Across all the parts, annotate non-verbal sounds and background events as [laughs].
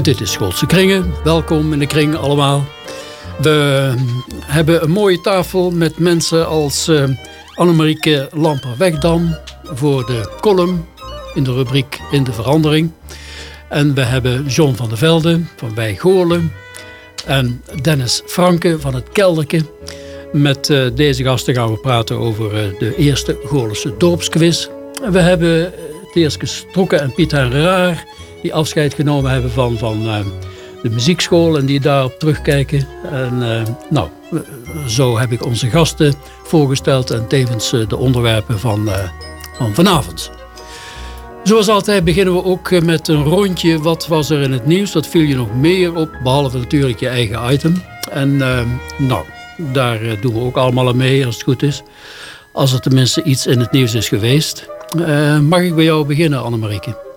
Dit is Schoolse Kringen. Welkom in de kring allemaal. We hebben een mooie tafel met mensen als uh, Annemarieke Lamper-Wegdam voor de column in de rubriek In de Verandering. En we hebben John van der Velde van Wij Goorlen en Dennis Franke van het Kelderke. Met uh, deze gasten gaan we praten over de eerste Goorlense dorpsquiz. We hebben Teerske Strokken en Pieter Raar die afscheid genomen hebben van, van uh, de muziekschool en die daarop terugkijken. En uh, nou, zo heb ik onze gasten voorgesteld en tevens uh, de onderwerpen van, van vanavond. Zoals altijd beginnen we ook met een rondje. Wat was er in het nieuws? Wat viel je nog meer op? Behalve natuurlijk je eigen item. En nou, daar doen we ook allemaal aan mee als het goed is. Als er tenminste iets in het nieuws is geweest. mag ik bij jou beginnen, Annemarieke?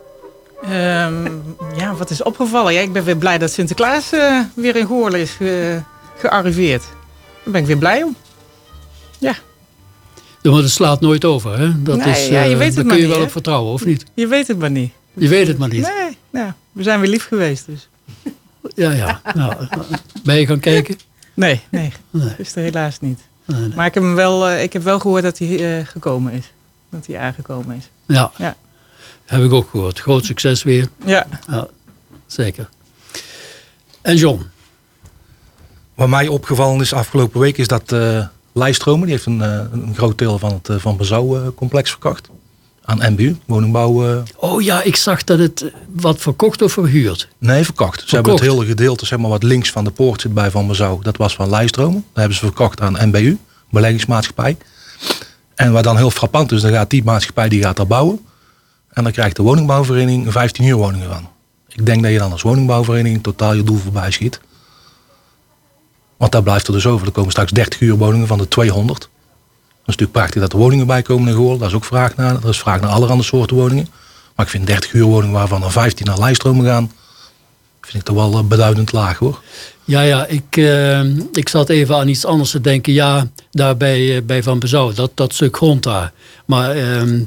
Um, ja, wat is opgevallen? Ja, ik ben weer blij dat Sinterklaas uh, weer in Goorlen is ge gearriveerd. Daar ben ik weer blij om. Ja. ja maar het slaat nooit over, hè? Dat nee, is, ja, je weet het daar kun je niet, wel op vertrouwen, of niet? Je weet het maar niet. Je weet het maar niet. Nee, nou, we zijn weer lief geweest dus. Ja, ja. Nou, ben je gaan kijken? Nee, nee. Nee. Dat is er helaas niet. Nee, nee. Maar ik heb, hem wel, uh, ik heb wel gehoord dat hij gekomen is. Dat hij aangekomen is. Ja. Ja. Heb ik ook gehoord. Groot succes weer. Ja. ja zeker. En John? Wat mij opgevallen is afgelopen week is dat uh, Lijstromen, die heeft een, uh, een groot deel van het uh, Van Bezouw complex verkocht. Aan MBU, woningbouw. Oh ja, ik zag dat het wat verkocht of verhuurd? Nee, verkocht. Ze hebben het hele gedeelte, zeg maar, wat links van de poort zit bij Van Bezouw. Dat was van Lijstromen. Dat hebben ze verkocht aan MBU, beleggingsmaatschappij. En wat dan heel frappant is, dan gaat die maatschappij die gaat daar bouwen. En dan krijgt de woningbouwvereniging 15 uur woningen van. Ik denk dat je dan als woningbouwvereniging totaal je doel voorbij schiet. Want daar blijft er dus over. Er komen straks 30 uur woningen van de 200. Dat is natuurlijk prachtig dat er woningen bij komen in Goorlen. Daar is ook vraag naar. Er is vraag naar allerhande soorten woningen. Maar ik vind 30 uur woningen waarvan er 15 naar lijststromen gaan... vind ik toch wel beduidend laag hoor. Ja, ja, ik, uh, ik zat even aan iets anders te denken. Ja, daar bij, bij Van Bezouw, dat, dat stuk grond daar. Maar, uh,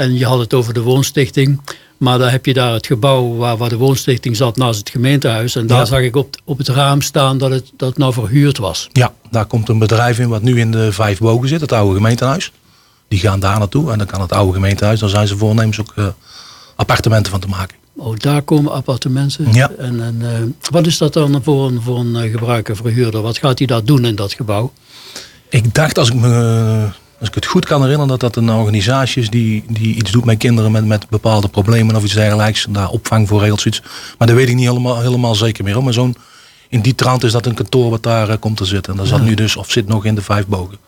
en je had het over de woonstichting. Maar dan heb je daar het gebouw waar, waar de woonstichting zat naast het gemeentehuis. En daar Ja. zag ik op, op het raam staan dat het, dat het nou verhuurd was. Ja, daar komt een bedrijf in wat nu in de Vijf Bogen zit. Het oude gemeentehuis. Die gaan daar naartoe. En dan kan het oude gemeentehuis. Dan zijn ze voornemens ook uh, appartementen van te maken. Oh, daar komen appartementen. Ja. En, en uh, wat is dat dan voor een, voor een uh, gebruiker, verhuurder? Wat gaat hij daar doen in dat gebouw? Ik dacht, als ik, me, als ik het goed kan herinneren, dat dat een organisatie is die, die iets doet met kinderen met, met bepaalde problemen of iets dergelijks. Daar opvang voor regelt zoiets. Maar dat weet ik niet helemaal, helemaal zeker meer. Maar zo'n, in die trant is dat een kantoor wat daar uh, komt te zitten. En dat zat nu dus, of zit nog in de vijf bogen.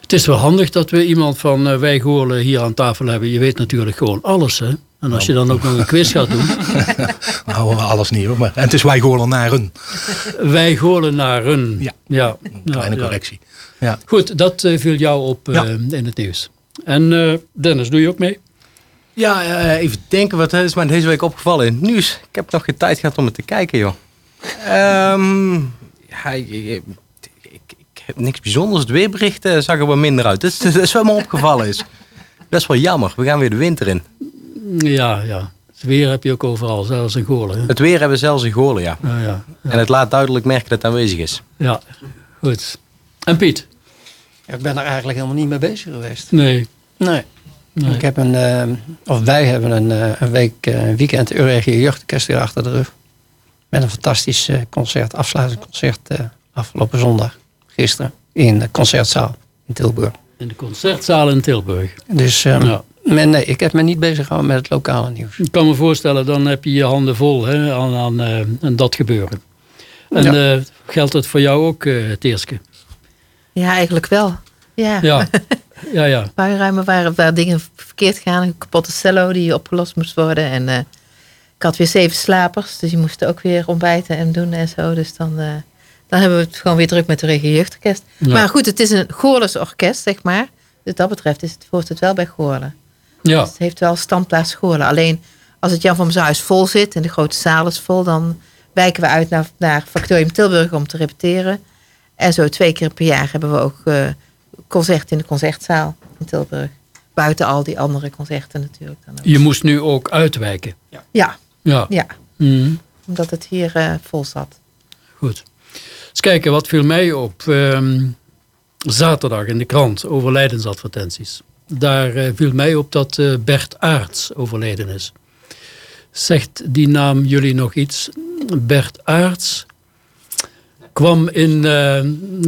Het is wel handig dat we iemand van uh, Wijgoorlen hier aan tafel hebben. Je weet natuurlijk gewoon alles, hè? En als je dan ook nog een quiz gaat doen. [laughs] nou, alles niet hoor. Maar, en het is wij Goorlenaren. Wij Goorlenaren. Ja. ja. Kleine ja, correctie. Ja. Goed, dat uh, viel jou op Ja. in het nieuws. En uh, Dennis, doe je ook mee? Ja, even denken, wat is mij deze week opgevallen in het nieuws? Ik heb nog geen tijd gehad om het te kijken, joh. Um, ja, ik, heb niks bijzonders. Het weerbericht zag er wat minder uit. Dat is, dat is wat me opgevallen is. Best wel jammer. We gaan weer de winter in. Ja, ja. Het weer heb je ook overal, zelfs in Goorlen. Het weer hebben we zelfs in Goorlen, ja. Ja, ja, ja. En het laat duidelijk merken dat het aanwezig is. Ja, goed. En Piet? Ja, ik ben er eigenlijk helemaal niet mee bezig geweest. Nee. Nee. nee. Ik heb een, uh, of wij hebben een, uh, een week, uh, een weekend Euregie Jeugdorkest weer achter de rug. Met een fantastisch concert, afsluitend concert afgelopen zondag, gisteren, in de concertzaal in Tilburg. In de concertzaal in Tilburg. Dus um, ja. men, nee, ik heb me niet bezig gehouden met het lokale nieuws. Ik kan me voorstellen, dan heb je je handen vol hè, aan, aan, aan dat gebeuren. En Ja. eh, geldt het voor jou ook, uh, Teerske? Ja, eigenlijk wel. Ja. Ja, [laughs] ja, ja. Puinruimen waren waar dingen verkeerd gaan. Een kapotte cello die opgelost moest worden. En eh, ik had weer zeven slapers. Dus die moesten ook weer ontbijten en doen en zo. Dus dan, eh, dan hebben we het gewoon weer druk met de regio jeugdorkest. Ja. Maar goed, het is een Goorles orkest, zeg maar. Dus dat betreft is het, hoort het wel bij Goorlen. ja. Dus het heeft wel standplaats Goorlen. Alleen als het Jan van Huis vol zit en de grote zaal is vol... dan wijken we uit naar, naar Factorium Tilburg om te repeteren. En zo twee keer per jaar hebben we ook eh concert in de concertzaal in Tilburg. Buiten al die andere concerten natuurlijk. Dan ook. Je moest nu ook uitwijken. Ja, Ja. ja, Mhm. omdat het hier eh, vol zat. Goed. Eens kijken, wat viel mij op? Ehm, zaterdag in de krant, overlijdensadvertenties. Daar eh, viel mij op dat eh, Bert Aarts overleden is. Zegt die naam jullie nog iets? Bert Aarts kwam in, eh,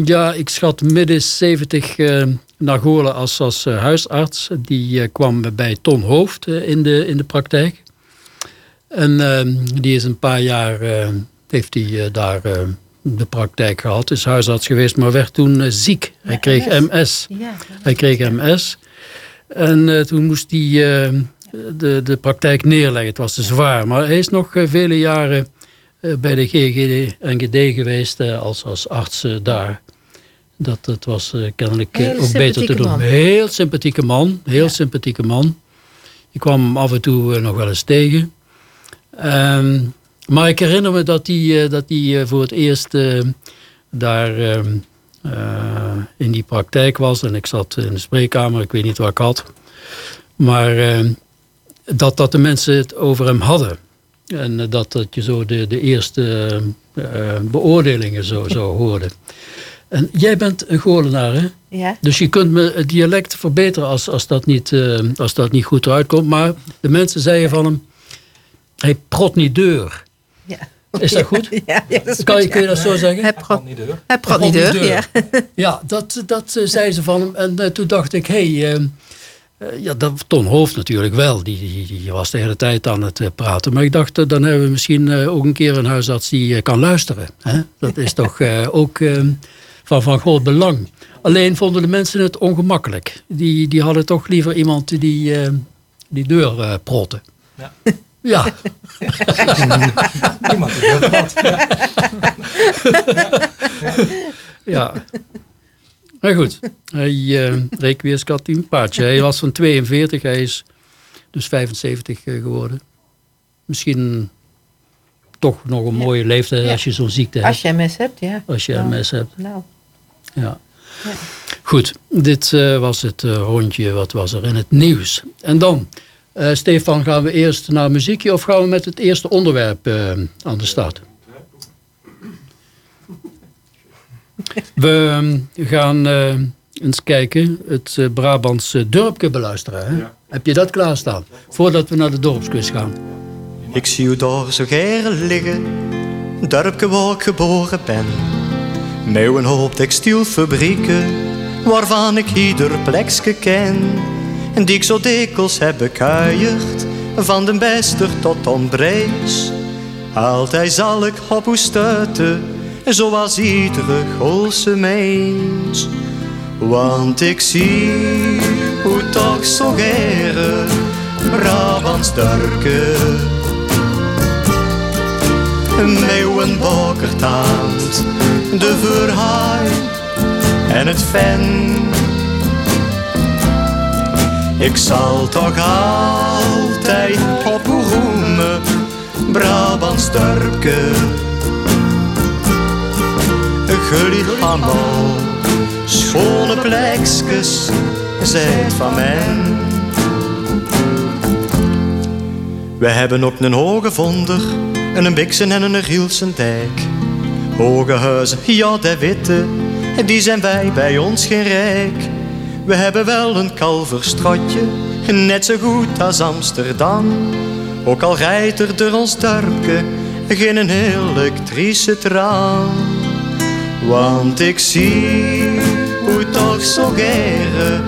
ja, ik schat midden 70 eh, naar Goorlen als, als eh, huisarts. Die kwam bij Ton Hoofd in, de, in de praktijk. En ehm, die is een paar jaar, heeft hij daar de praktijk gehad. Is huisarts geweest, maar werd toen ziek. Hij kreeg MS. Ja, Hij kreeg MS. En toen moest hij de, de praktijk neerleggen. Het was te zwaar. Maar hij is nog vele jaren bij de GGD en GD geweest eh, als, als arts eh, daar. Dat, dat was eh, kennelijk eh, ook beter te doen. man. Heel sympathieke man. Heel Ja. sympathieke man. Ik kwam hem af en toe eh, nog wel eens tegen. Ehm, maar ik herinner me dat hij, eh, dat eh, voor het eerst eh, daar ehm, eh, in die praktijk was. En ik zat in de spreekkamer, ik weet niet wat ik had. Maar ehm, dat, dat de mensen het over hem hadden. En eh, dat, dat je zo de, de eerste eh, eh, beoordelingen zo, zo hoorde. En jij bent een Goorlenaar, hè? ja. Dus je kunt me het dialect verbeteren als, als, dat niet, eh, als dat niet goed eruit komt. Maar de mensen zeiden van hem, hij prot niet deur. ja. Is dat goed? Ja, ja, dat is Kan je, goed, kun je dat zo zeggen? Hij prot, niet deur. hij prot niet deur, ja. Ja, dat, dat eh, zei ze van hem. En toen dacht ik, hé, hey, ja, dat, Ton Hoofd natuurlijk wel. Die, die, die was de hele tijd aan het eh, praten. Maar ik dacht, eh, dan hebben we misschien eh, ook een keer een huisarts die eh, kan luisteren. Hè? Dat is toch [laughs] eh, ook eh, van, van groot belang. Alleen vonden de mensen het ongemakkelijk. Die, die hadden toch liever iemand die eh, die deur eh protte. Ja. [laughs] Ja, [laughs] Iemand die deur had. ja. Maar goed, hij uh, reek weer schat een paardje. Hij was van 42, hij is dus 75 eh, geworden. Misschien toch nog een mooie leeftijd als je zo'n ziekte hebt. Als je MS hebt, ja. Als je Nou, MS hebt. Nou, Ja. Ja. Goed, dit eh, was het eh, rondje wat was er in het nieuws. En dan, eh, Stefan, gaan we eerst naar muziekje of gaan we met het eerste onderwerp eh, aan de start? We eh, gaan eh, eens kijken, het eh, Brabantse dorpje beluisteren. Hè? Heb je dat klaarstaan? Voordat we naar de dorpsquiz gaan. Ik zie u daar zo geren liggen, dorpje waar ik geboren ben. Met een hoop textielfabrieken, waarvan ik ieder plekje ken. En die ik zo dikwijls heb bekuierd, van de bester tot onbrees. Altijd zal ik op u stuiten, zoals iedere Goolse mens. Want ik zie hoe toch zo geren, Brabants dorpje. Meeuwen bokertaand, de verhaai en het ven. Ik zal toch altijd op Brabants dorpje. Jullie gaan al schone plekjes, zijt van men. We hebben ook een hoge vonder, en een biksen en een Gielsen dijk. Hoge huizen, ja de witte, die zijn wij bij ons geen rijk. We hebben wel een kalverstrotje, net zo goed als Amsterdam. Ook al rijdt er door ons dorpje geen een elektrische tram. Want ik zie hoe toch zo gere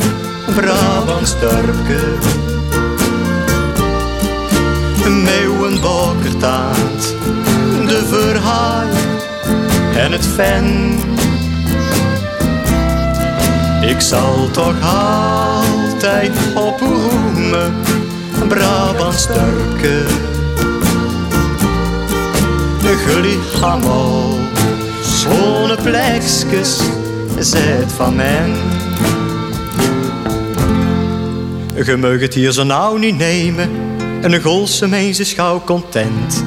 Brabants dorpje Meeuwen bokertaand, de verhaal en het ven. Ik zal toch altijd oproemen, Brabant sterke. Jullie allemaal schone plekjes, zet van men. Je mag het hier zo nauw niet nemen, een golse mens is gauw content.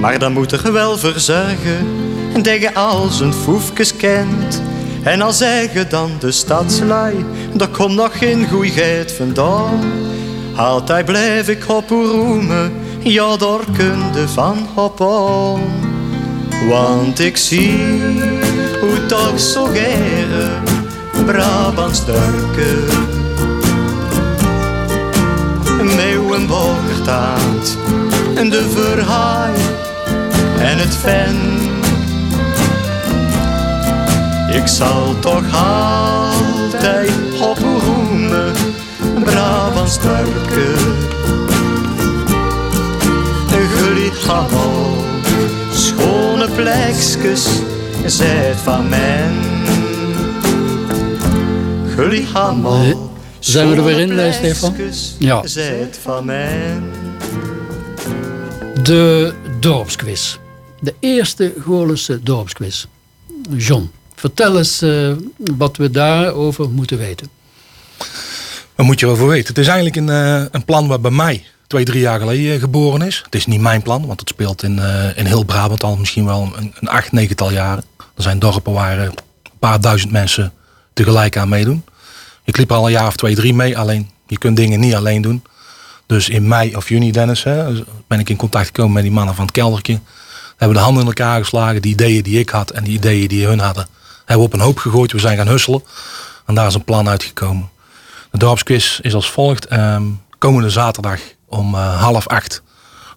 Maar dan moet er wel verzorgen, dat je al zijn foefjes kent. En al zeggen dan de stadslui, daar komt nog geen goeigheid vandaan. Altijd blijf ik op roemen, ja daar van op aan. Want ik zie hoe toch zo gere Brabant sterke. Meeuwen bogertaat en de verhaai en het ven. Ik zal toch altijd oproemen, Brabant sterke. Jullie allemaal plekjes, zijt van men. Jullie Eh, zijn we er weer in, eh, Stefan? Ja. Zijt van men. De dorpsquiz. De eerste Goorlense dorpsquiz. John, vertel eens eh, wat we daarover moeten weten. Wat moet je erover weten? Het is eigenlijk een, eh, een plan wat bij mij twee, drie jaar geleden eh, geboren is. Het is niet mijn plan, want het speelt in, eh, in heel Brabant al misschien wel een, een acht, negental jaren. Er zijn dorpen waar eh, een paar duizend mensen tegelijk aan meedoen. Ik liep al een jaar of twee, drie mee. Alleen, je kunt dingen niet alleen doen. Dus in mei of juni, Dennis, hè, ben ik in contact gekomen met die mannen van het keldertje. We hebben de handen in elkaar geslagen. Die ideeën die ik had en die ideeën die hun hadden, hebben we op een hoop gegooid. We zijn gaan husselen. En daar is een plan uitgekomen. De dorpsquiz is als volgt. Ehm, komende zaterdag om eh, half acht.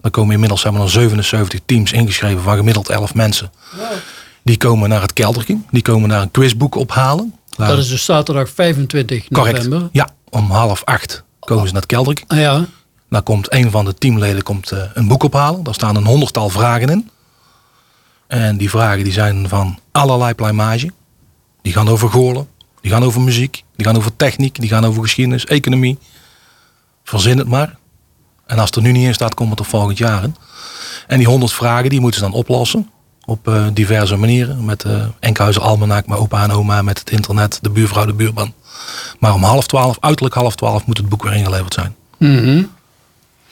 Dan komen inmiddels hebben we nog 77 teams ingeschreven van gemiddeld 11 mensen. Die komen naar het keldertje. Die komen daar een quizboek ophalen. Dat is dus zaterdag 25 correct. november. Ja, om half acht komen ze naar het keldertje. Ah ja, Dan komt een van de teamleden komt, eh, een boek ophalen. Daar staan een honderdtal vragen in. En die vragen die zijn van allerlei pluimage. Die gaan over goorlen. Die gaan over muziek. Die gaan over techniek. Die gaan over geschiedenis, economie. Verzin het maar. En als het er nu niet in staat, komt het er volgend jaar in. En die honderd vragen die moeten ze dan oplossen. Op eh, diverse manieren. Met uh, Enkhuizen Almanak, mijn opa en oma, met het internet, de buurvrouw, de buurman. Maar om half twaalf, uiterlijk half twaalf, moet het boek weer ingeleverd zijn. Mhm.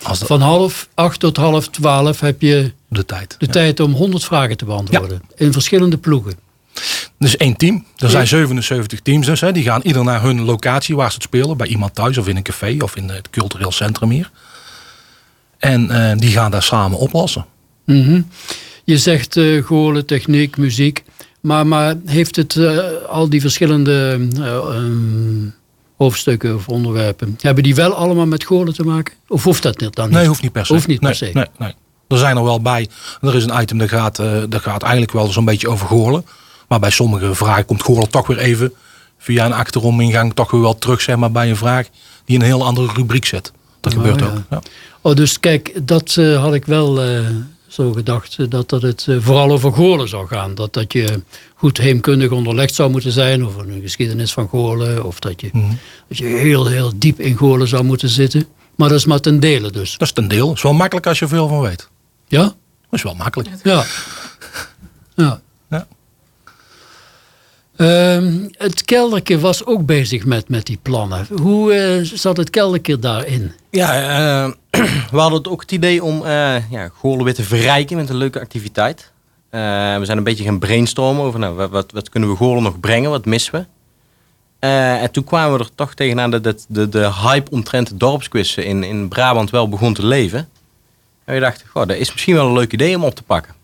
Als van half acht tot half twaalf heb je de tijd. de Ja. tijd om 100 vragen te beantwoorden. In verschillende ploegen. Dus één team. Er zijn 77 teams dus. Hè. Die gaan ieder naar hun locatie waar ze het spelen. Bij iemand thuis of in een café of in het cultureel centrum hier. En eh, die gaan daar samen oplossen. Mhm. Je zegt golen, techniek, muziek. Maar, maar heeft het eh, al die verschillende eh, ehm, hoofdstukken of onderwerpen... hebben die wel allemaal met golen te maken? Of hoeft dat niet dan niet? Nee, hoeft niet per se. Hoeft niet per nee, se. Nee, nee. Er zijn er wel bij. Er is een item dat gaat, dat gaat eigenlijk wel zo'n beetje over goorlen. Maar bij sommige vragen komt goorlen toch weer even via een achteromingang toch weer wel terug zeg maar, bij een vraag die in een heel andere rubriek zit. Dat gebeurt ook. Ja. Oh, dus kijk, dat eh, had ik wel eh, zo gedacht. eh, Dat, dat het vooral over Goorlen zou gaan. Dat, dat je goed heemkundig onderlegd zou moeten zijn. Over een geschiedenis van Goorlen. Of dat je, Mhm. dat je heel, heel diep in Goorlen zou moeten zitten. Maar dat is maar ten dele dus. Dat is ten deel. Het is wel makkelijk als je veel van weet. Ja? Dat is wel makkelijk. Ja. Ja. Ehm, het kelderke was ook bezig met, met die plannen. Hoe eh, zat het kelderke daarin? Ja, eh, [clears throat] we hadden ook het idee om eh ja, Goorlen weer te verrijken met een leuke activiteit. We zijn een beetje gaan brainstormen over nou, wat, wat, kunnen we Goorlen nog brengen, wat missen we. En toen kwamen we er toch tegenaan dat de, de, de hype omtrent dorpsquizzen in, in Brabant wel begon te leven. En we dachten, goh, dat is misschien wel een leuk idee om op te pakken.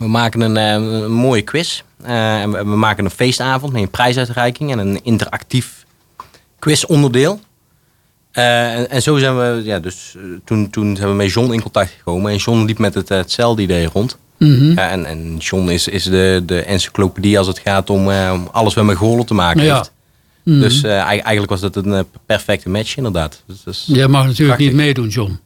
We maken een, eh, een mooie quiz. Eh, en we, we maken een feestavond met een prijsuitreiking en een interactief quizonderdeel. Eh, en, en zo zijn we, ja, dus toen, toen zijn we met John in contact gekomen. En John liep met het, hetzelfde idee rond. Mhm. Ja, en, en John is, is de, de encyclopedie als het gaat om, eh, om alles wat met Goorlen te maken Ja. heeft. Mhm. Dus eh, eigenlijk was dat een perfecte match inderdaad. Dus, dus, Jij mag natuurlijk Prachtig. niet meedoen, John.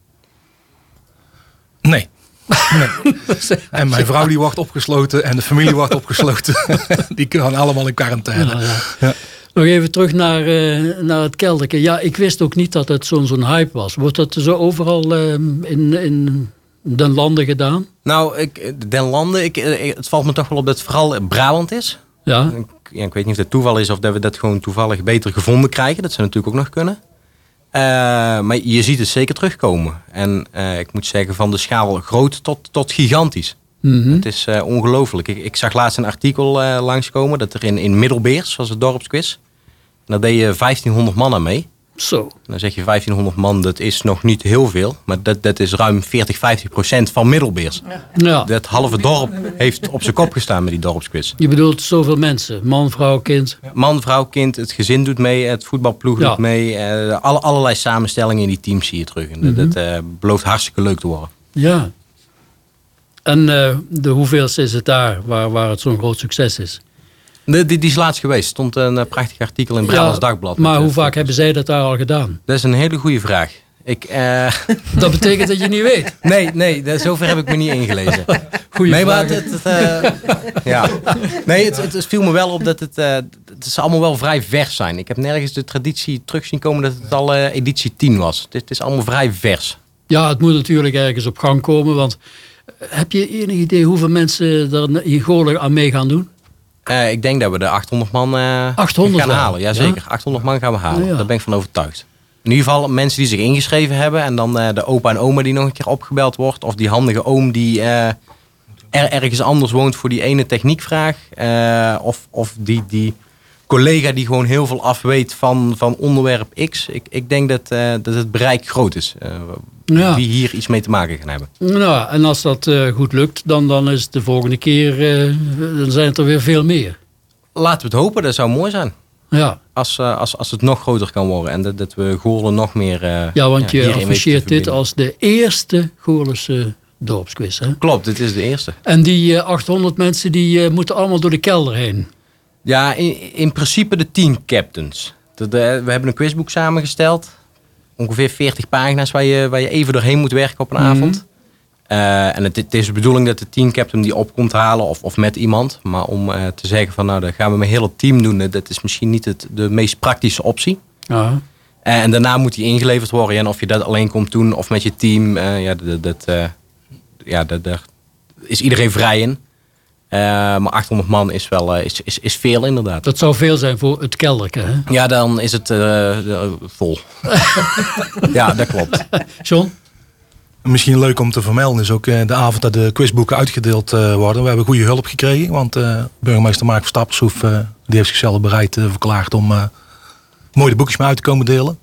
Nee. [laughs] En mijn vrouw die wordt opgesloten en de familie wordt [laughs] opgesloten. [laughs] die gaan allemaal in quarantaine. Ja, ja. Ja. Nog even terug naar, eh, naar het kelderke. Ja, ik wist ook niet dat het zo'n zo'n hype was. Wordt dat zo overal eh, in, in de landen gedaan? Nou, ik, Den Landen, ik, eh, het valt me toch wel op dat het vooral Brabant is. Ja, Ik, ja, ik weet niet of dat toeval is of dat we dat gewoon toevallig beter gevonden krijgen. Dat zou natuurlijk ook nog kunnen. Eh, maar je ziet het zeker terugkomen. En eh, ik moet zeggen, van de schaal groot tot, tot gigantisch. Mhm. Het is eh, ongelooflijk. Ik, ik zag laatst een artikel langskomen dat er in, in Middelbeers, was het dorpsquiz. En daar deed je 1500 man aan mee. Zo. Dan zeg je 1500 man, dat is nog niet heel veel. Maar dat, dat is ruim 40, 50 procent van Middelbeers. Ja, Dat halve dorp heeft op zijn kop gestaan met die dorpsquiz. je bedoelt zoveel mensen. Man, vrouw, kind. Man, vrouw, kind, het gezin doet mee, het voetbalploeg Ja. doet mee. eh, alle, allerlei samenstellingen in die teams zie je terug. En dat- dat eh, belooft hartstikke leuk te worden. Ja. En eh, de hoeveelste is het daar waar, waar het zo'n groot succes is? Die, die is laatst geweest. stond een eh, prachtig artikel in Brabants Ja, Dagblad. Maar hoe eh, vaak hebben zij dat daar al gedaan? Dat is een hele goede vraag. Ik, eh, [laughs] Dat betekent dat je niet weet. [laughs] nee, nee, zover heb ik me niet ingelezen. [laughs] Goeie nee, maar vraag. het, het, ja. nee, het, viel me wel op dat het, eh, het is allemaal wel vrij vers zijn. Ik heb nergens de traditie terug zien komen dat het al editie 10 was. Het, is- allemaal vrij vers. Ja, het moet natuurlijk ergens op gang komen. Want heb je enig idee hoeveel mensen er in Goorlen aan mee gaan doen? Eh, ik denk dat we de 800 man 800 gaan halen. Jazeker, 800 man gaan we halen. Ja, ja. Daar ben ik van overtuigd. In ieder geval mensen die zich ingeschreven hebben. En dan eh, de opa en oma die nog een keer opgebeld wordt. Of die handige oom die er ergens anders woont voor die ene techniekvraag. Of, of die, die collega die gewoon heel veel afweet van, van onderwerp X. Ik, ik denk dat, eh, dat het bereik groot is. eh, Ja. Die hier iets mee te maken gaan hebben. Nou, en als dat eh, goed lukt, dan, dan is het de volgende keer, eh, dan zijn het er weer veel meer. Laten we het hopen, dat zou mooi zijn. Ja, Als, eh, als, als het nog groter kan worden. En dat, dat we Goorlen nog meer... eh, ja want je afficheert dit als de eerste Goorlense dorpsquiz. Hè? Klopt, dit is de eerste. En die eh, 800 mensen die eh, moeten allemaal door de kelder heen. Ja, in, in principe de team captains. De- de- we hebben een quizboek samengesteld. Ongeveer 40 pagina's waar je, waar je even doorheen moet werken op een Mhm. avond. Eh, en het, het is de bedoeling dat de teamcaptain die op komt halen of, of met iemand. Maar om eh, te zeggen van nou, dat gaan we met heel het team doen. eh, Dat is misschien niet het, de meest praktische optie. Eh, en daarna moet die ingeleverd worden. En of je dat alleen komt doen of met je team. eh, ja, dat, dat, eh, ja dat, daar is iedereen vrij in. Eh, maar 800 man is wel eh, is, is, is veel inderdaad. Dat zou veel zijn voor het kelderke. Hè? Ja, dan is het eh, vol. [laughs] ja, dat klopt. John? Misschien leuk om te vermelden is ook eh, de avond dat de quizboeken uitgedeeld eh, worden. We hebben goede hulp gekregen, want eh, burgemeester Mark Verstappershoef eh, die heeft zichzelf bereid verklaard om eh mooi de boekjes mee uit te komen delen.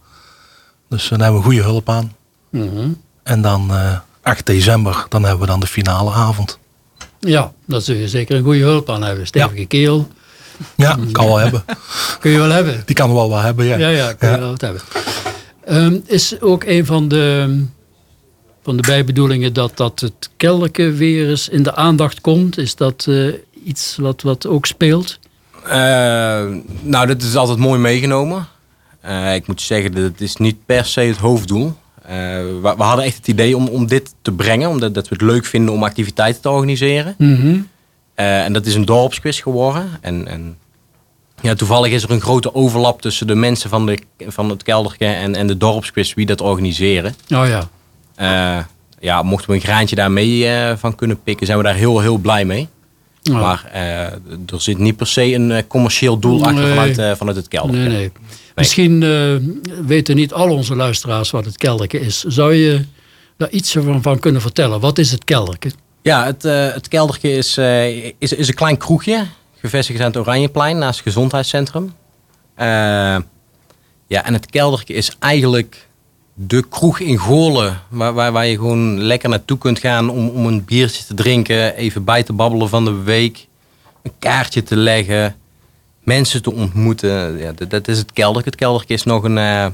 Dus daar hebben we goede hulp aan. Mhm. En dan eh 8 december, dan hebben we dan de finale avond. Ja, daar zul je zeker een goede hulp aan hebben. Stevige keel. Ja, kan wel [laughs] hebben. Kun je wel hebben. Die kan wel wel hebben, ja. Ja, ja, kun je Ja. wel wat hebben. Ehm, is ook een van de, van de bijbedoelingen dat, dat het kelderke weer eens in de aandacht komt? Is dat eh, iets wat, wat ook speelt? Eh, nou, dat is altijd mooi meegenomen. Eh, ik moet zeggen, dat het is niet per se het hoofddoel. Eh, we, we hadden echt het idee om, om dit te brengen. Omdat dat we het leuk vinden om activiteiten te organiseren. Mhm. Eh, en dat is een dorpsquiz geworden. En, en ja, toevallig is er een grote overlap tussen de mensen van, de, van het kelderke en, en de dorpsquiz wie dat organiseren. Oh ja. Eh, ja, mochten we een graantje daarmee van kunnen pikken, zijn we daar heel, heel blij mee. Oh. Maar eh, er zit niet per se een eh, commercieel doel achter vanuit, eh, vanuit het kelder. Nee, nee. Misschien weten niet al onze luisteraars wat het kelderke is. Zou je daar iets van, van kunnen vertellen? Wat is het kelderke? Ja, het, het kelderke is, is, is een klein kroegje. Gevestigd aan het Oranjeplein naast het gezondheidscentrum. Ja, en het kelderke is eigenlijk de kroeg in Goorlen. Waar, waar, waar je gewoon lekker naartoe kunt gaan om, om een biertje te drinken. Even bij te babbelen van de week. Een kaartje te leggen. Mensen te ontmoeten. Ja, dat, is het kelderke. Het kelderke is nog een, eh,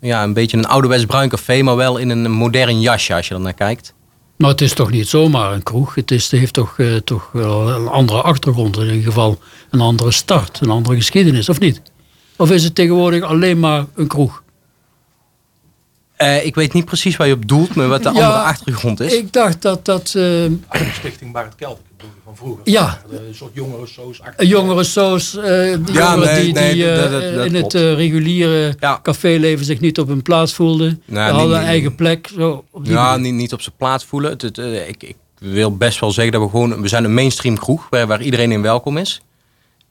ja, een beetje een ouderwets bruin café. Maar wel in een modern jasje als je er naar kijkt. Maar het is toch niet zomaar een kroeg? Het, is, heeft toch, eh, toch wel een andere achtergrond. In ieder geval een andere start, een andere geschiedenis, of niet? Of is het tegenwoordig alleen maar een kroeg? Eh, ik weet niet precies waar je op doelt, maar wat de Ja, andere achtergrond is. Ik dacht dat dat eh, Stichting Barend Kelder van vroeger. Ja. Een soort jongerensoos. jongerensoos, eh die Ja, jongeren nee, die, nee, die dat- eh, dat- dat in klopt. het eh, reguliere Ja. caféleven zich niet op hun plaats voelden. die nee, hadden een eigen plek. Zo, op die Ja, niet, niet op zijn plaats voelen. Het, het, eh, ik, ik wil best wel zeggen dat we gewoon... We zijn een mainstream kroeg waar, waar iedereen in welkom is.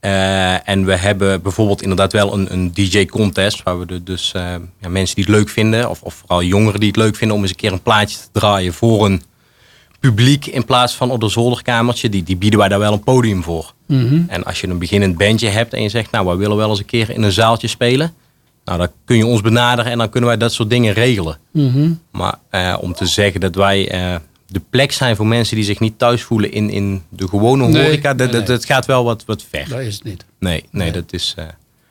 Eh, en we hebben bijvoorbeeld inderdaad wel een, een DJ-contest... waar we de, dus eh, ja, mensen die het leuk vinden... Of, of vooral jongeren die het leuk vinden... om eens een keer een plaatje te draaien voor een publiek... in plaats van op een zolderkamertje. Die, die bieden wij daar wel een podium voor. Mhm. En als je een beginnend bandje hebt en je zegt... nou, wij willen wel eens een keer in een zaaltje spelen... nou, dan kun je ons benaderen en dan kunnen wij dat soort dingen regelen. Mhm. Maar eh, om te zeggen dat wij de plek zijn voor mensen die zich niet thuis voelen in, in de gewone Nee, horeca, dat, nee, dat, gaat wel wat, wat ver. Dat is het niet. Nee, nee, dat is. eh,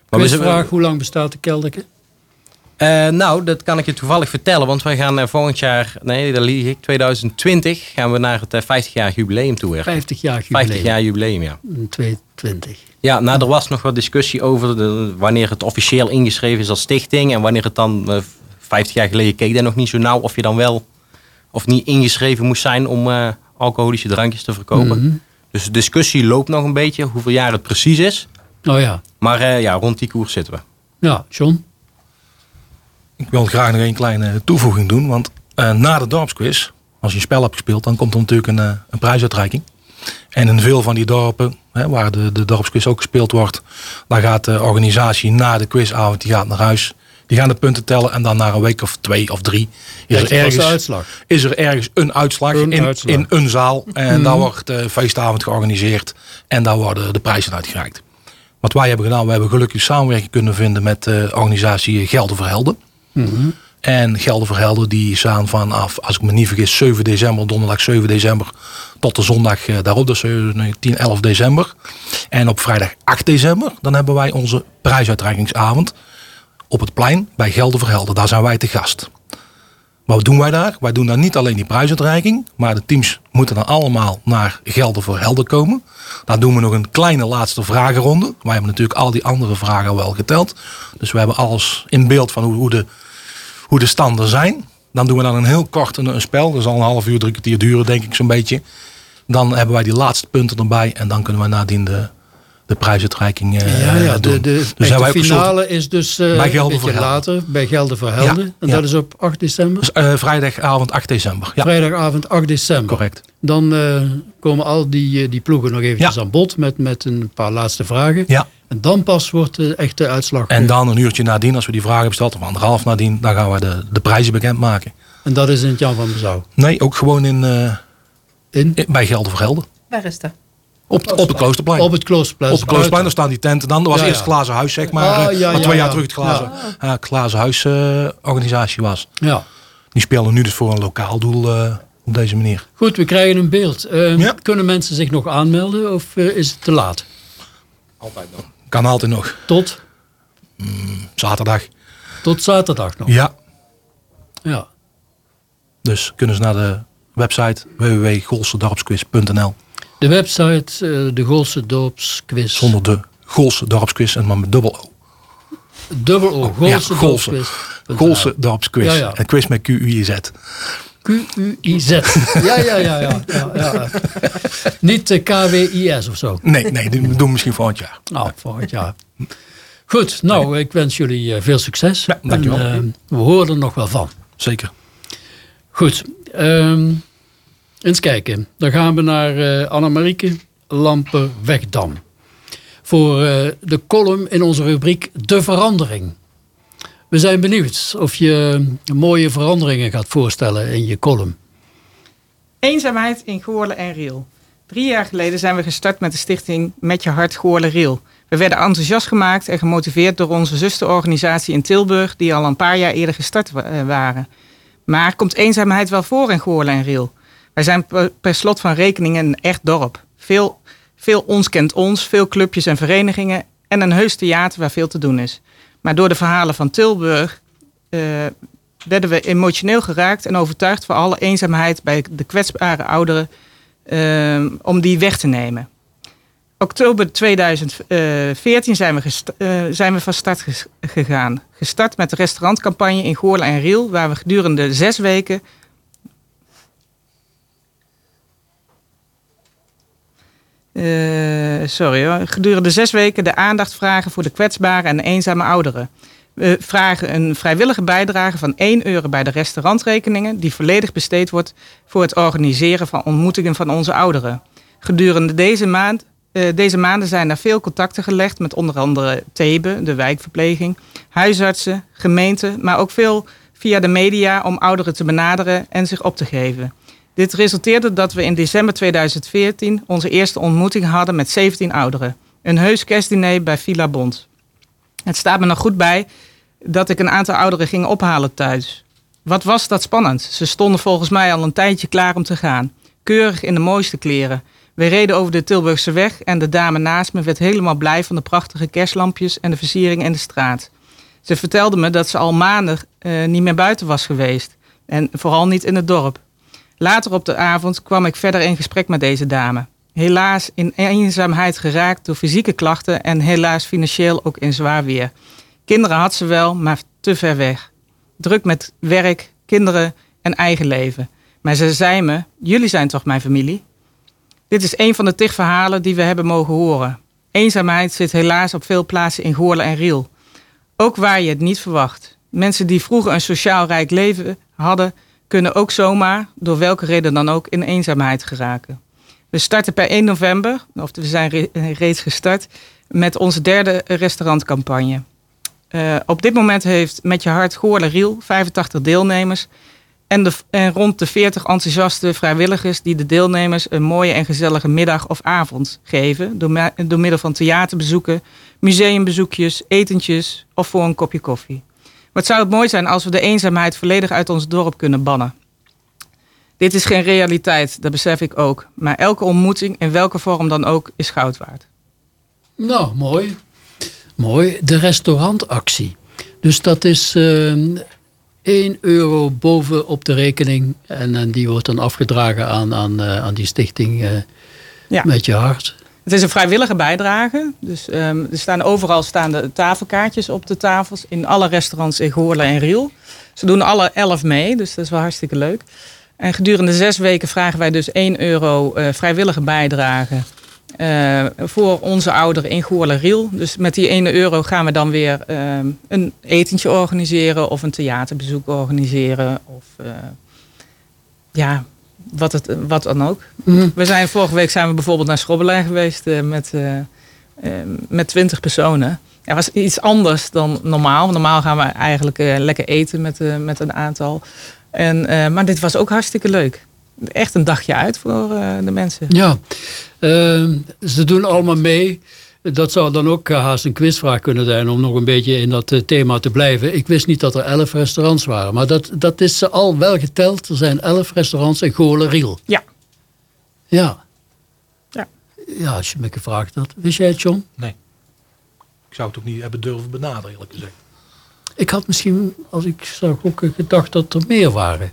maar we zijn- Quizvraag, hoe lang bestaat de kelderke? Eh, nou, dat kan ik je toevallig vertellen, want wij gaan eh, volgend jaar, nee, daar lieg ik, 2020 gaan we naar het 50-jarig jubileum toe. weer. 50 jaar jubileum. 50 jaar jubileum, ja. Mm, 22. Ja, nou, er was nog wat discussie over de, wanneer het officieel ingeschreven is als stichting. En wanneer het dan, eh 50 jaar geleden keek dat nog niet zo nauw, of je dan wel of niet ingeschreven moest zijn om eh, alcoholische drankjes te verkopen. Mhm. Dus de discussie loopt nog een beetje, hoeveel jaar het precies is. Oh ja. Maar eh, ja, rond die koers zitten we. Ja, John. Ik wil graag nog een kleine toevoeging doen. Want eh, na de dorpsquiz, als je een spel hebt gespeeld, dan komt er natuurlijk een, eh, een prijsuitreiking. En in veel van die dorpen, hè, waar de, de dorpsquiz ook gespeeld wordt, daar gaat de organisatie na de quizavond die gaat naar huis. Die gaan de punten tellen en dan na een week of twee of drie is er ergens, uitslag. is er ergens een uitslag, Een in, uitslag. in een zaal. En Mhm. daar wordt de feestavond georganiseerd en daar worden de prijzen uitgereikt. Wat wij hebben gedaan, we hebben gelukkig samenwerking kunnen vinden met de organisatie Gelden voor Helden. Mhm. En Gelden voor Helden die staan vanaf, als ik me niet vergis, 7 december, donderdag 7 december, tot de zondag eh, daarop, dus eh, 10, 11 december. En op vrijdag 8 december, dan hebben wij onze prijsuitreikingsavond op het plein bij Gelden voor Helden. Daar zijn wij te gast. Wat doen wij daar? Wij doen daar niet alleen die prijsuitreiking, maar de teams moeten dan allemaal naar Gelden voor Helden komen. Daar doen we nog een kleine laatste vragenronde. Wij hebben natuurlijk al die andere vragen wel geteld. Dus we hebben alles in beeld van hoe, de, hoe de standen zijn. Dan doen we dan een heel kort een, een spel. Dat zal een half uur, drie kwartier duren, denk ik zo'n beetje. Dan hebben wij die laatste punten erbij. En dan kunnen we nadien de, de prijsuitreiking eh, ja, ja. doen. De, de, dus soort- finale is dus eh, Bij een Gelder beetje voor Helden. later. Bij Gelder voor Helden. Ja, en ja. dat is op 8 december. Dus, eh, vrijdagavond 8 december. Ja, Vrijdagavond 8 december. correct. Dan eh, komen al die, die ploegen nog eventjes Ja. aan bod met, met een paar laatste vragen. Ja. En dan pas wordt de echte uitslag. En dan een uurtje nadien, als we die vragen hebben gesteld, of anderhalf nadien, dan gaan we de, de prijzen bekendmaken. en dat is in het Jan van Bezouw. Nee, ook gewoon in, eh, In? in- bij Gelder voor Helden. Waar is dat? Op, op het Kloosterplein. Op het Kloosterplein. Op het Kloosterplein, daar staan die tenten dan. Dat was Ja, eerst het Glazen Huis, zeg maar. Ah, eh, ja, ja, twee ja. jaar terug het Glazen, eh, glazen Huis organisatie was. Ja. Die spelen nu dus voor een lokaal doel eh, op deze manier. Goed, we krijgen een beeld. Eh, Ja. Kunnen mensen zich nog aanmelden of is het te laat? Altijd nog. Kan altijd nog. Tot, Zaterdag. tot zaterdag nog. Ja. Ja. Dus kunnen ze naar de website www.golsedorpsquiz.nl De website, eh, de Goolse Dorpsquiz. Zonder de Golse Dorpsquiz en maar met dubbel O. Dubbel O, Goolse Ja, Goolse. Dorpsquiz. Golse Dorpsquiz. Ja, ja. En quiz met Q-U-I-Z. Q-U-I-Z. Ja, ja, ja, ja. ja, ja. Niet eh, K-W-I-S of zo. Nee, nee, die doen we misschien volgend jaar. Nou, volgend jaar. Goed, nou, ik wens jullie eh, veel succes. Ja, dankjewel. En, we horen er nog wel van. Zeker. Goed, ehm, eens kijken. Dan gaan we naar eh Annemarieke Lampen-Wegdam. Voor eh, de column in onze rubriek De Verandering. We zijn benieuwd of je mooie veranderingen gaat voorstellen in je column. Eenzaamheid in Goorlen en Riel. Drie jaar geleden zijn we gestart met de stichting Met je hart Goorlen Riel. We werden enthousiast gemaakt en gemotiveerd door onze zusterorganisatie in Tilburg, die al een paar jaar eerder gestart wa- eh, waren. Maar komt eenzaamheid wel voor in Goorlen en Riel? Wij zijn per, slot van rekening een echt dorp. Veel, veel ons kent ons, veel clubjes en verenigingen en een heus theater waar veel te doen is. Maar door de verhalen van Tilburg eh, werden we emotioneel geraakt en overtuigd van alle eenzaamheid bij de kwetsbare ouderen eh, om die weg te nemen. oktober 2014 zijn we, uh, zijn we van start gegaan. Gestart met de restaurantcampagne in Goorlen en Riel, waar we gedurende zes weken. Sorry hoor. Gedurende zes weken de aandacht vragen voor de kwetsbare en eenzame ouderen. We vragen een vrijwillige bijdrage van 1 euro bij de restaurantrekeningen, die volledig besteed wordt voor het organiseren van ontmoetingen van onze ouderen. Gedurende deze maand uh, deze maanden zijn er veel contacten gelegd met onder andere Thebe, de wijkverpleging, huisartsen, gemeenten, maar ook veel via de media om ouderen te benaderen en zich op te geven. Dit resulteerde dat we in december 2014 onze eerste ontmoeting hadden met 17 ouderen. Een heus kerstdiner bij Villa Bond. Het staat me nog goed bij dat ik een aantal ouderen ging ophalen thuis. Wat was dat spannend? Ze stonden volgens mij al een tijdje klaar om te gaan. Keurig in de mooiste kleren. We reden over de Tilburgse weg en de dame naast me werd helemaal blij van de prachtige kerstlampjes en de versiering in de straat. Ze vertelde me dat ze al maanden uh, niet meer buiten was geweest en vooral niet in het dorp. Later op de avond kwam ik verder in gesprek met deze dame. Helaas in eenzaamheid geraakt door fysieke klachten en helaas financieel ook in zwaar weer. Kinderen had ze wel, maar te ver weg. Druk met werk, kinderen en eigen leven. Maar ze zei me: Jullie zijn toch mijn familie? Dit is een van de tig verhalen die we hebben mogen horen. Eenzaamheid zit helaas op veel plaatsen in Goorlen en Riel. Ook waar je het niet verwacht. Mensen die vroeger een sociaal rijk leven hadden, kunnen ook zomaar, door welke reden dan ook, in eenzaamheid geraken. We starten per 1 november, of we zijn reeds gestart, met onze derde restaurantcampagne. Uh, op dit moment heeft Met Je Hart Goorlen Riel 85 deelnemers en, de, en rond de 40 enthousiaste vrijwilligers die de deelnemers een mooie en gezellige middag of avond geven. Door, door middel van theaterbezoeken, museumbezoekjes, etentjes of voor een kopje koffie. Wat zou het mooi zijn als we de eenzaamheid volledig uit ons dorp kunnen bannen. Dit is geen realiteit, dat besef ik ook. Maar elke ontmoeting, in welke vorm dan ook, is goud waard. Nou, mooi. Mooi. De restaurantactie. Dus dat is uh, 1 euro boven op de rekening. En, en die wordt dan afgedragen aan, aan, uh, aan die stichting uh, ja. Met Je Hart. Het is een vrijwillige bijdrage. Dus um, er staan overal staan de tafelkaartjes op de tafels. In alle restaurants in Goorlen en Riel. Ze doen alle elf mee, dus dat is wel hartstikke leuk. En gedurende zes weken vragen wij dus 1 euro uh, vrijwillige bijdrage uh, voor onze ouderen in Goorle-Riel. Dus met die 1 euro gaan we dan weer uh, een etentje organiseren of een theaterbezoek organiseren. Of uh, ja, wat, het, wat dan ook. Mm. We zijn, vorige week zijn we bijvoorbeeld naar Schrobbelijn geweest met, met 20 personen. Ja, was iets anders dan normaal. Normaal gaan we eigenlijk lekker eten met, met een aantal. En, maar dit was ook hartstikke leuk echt een dagje uit voor de mensen. Ja, uh, ze doen allemaal mee. Dat zou dan ook uh, haast een quizvraag kunnen zijn om nog een beetje in dat uh, thema te blijven. Ik wist niet dat er elf restaurants waren, maar dat, dat is al wel geteld. Er zijn elf restaurants in Golen-Riel. Ja. Ja. Ja. Ja, als je me gevraagd had. Wist jij het, John? Nee. Ik zou het ook niet hebben durven benaderen, eerlijk gezegd. Ik had misschien, als ik zag, ook gedacht dat er meer waren.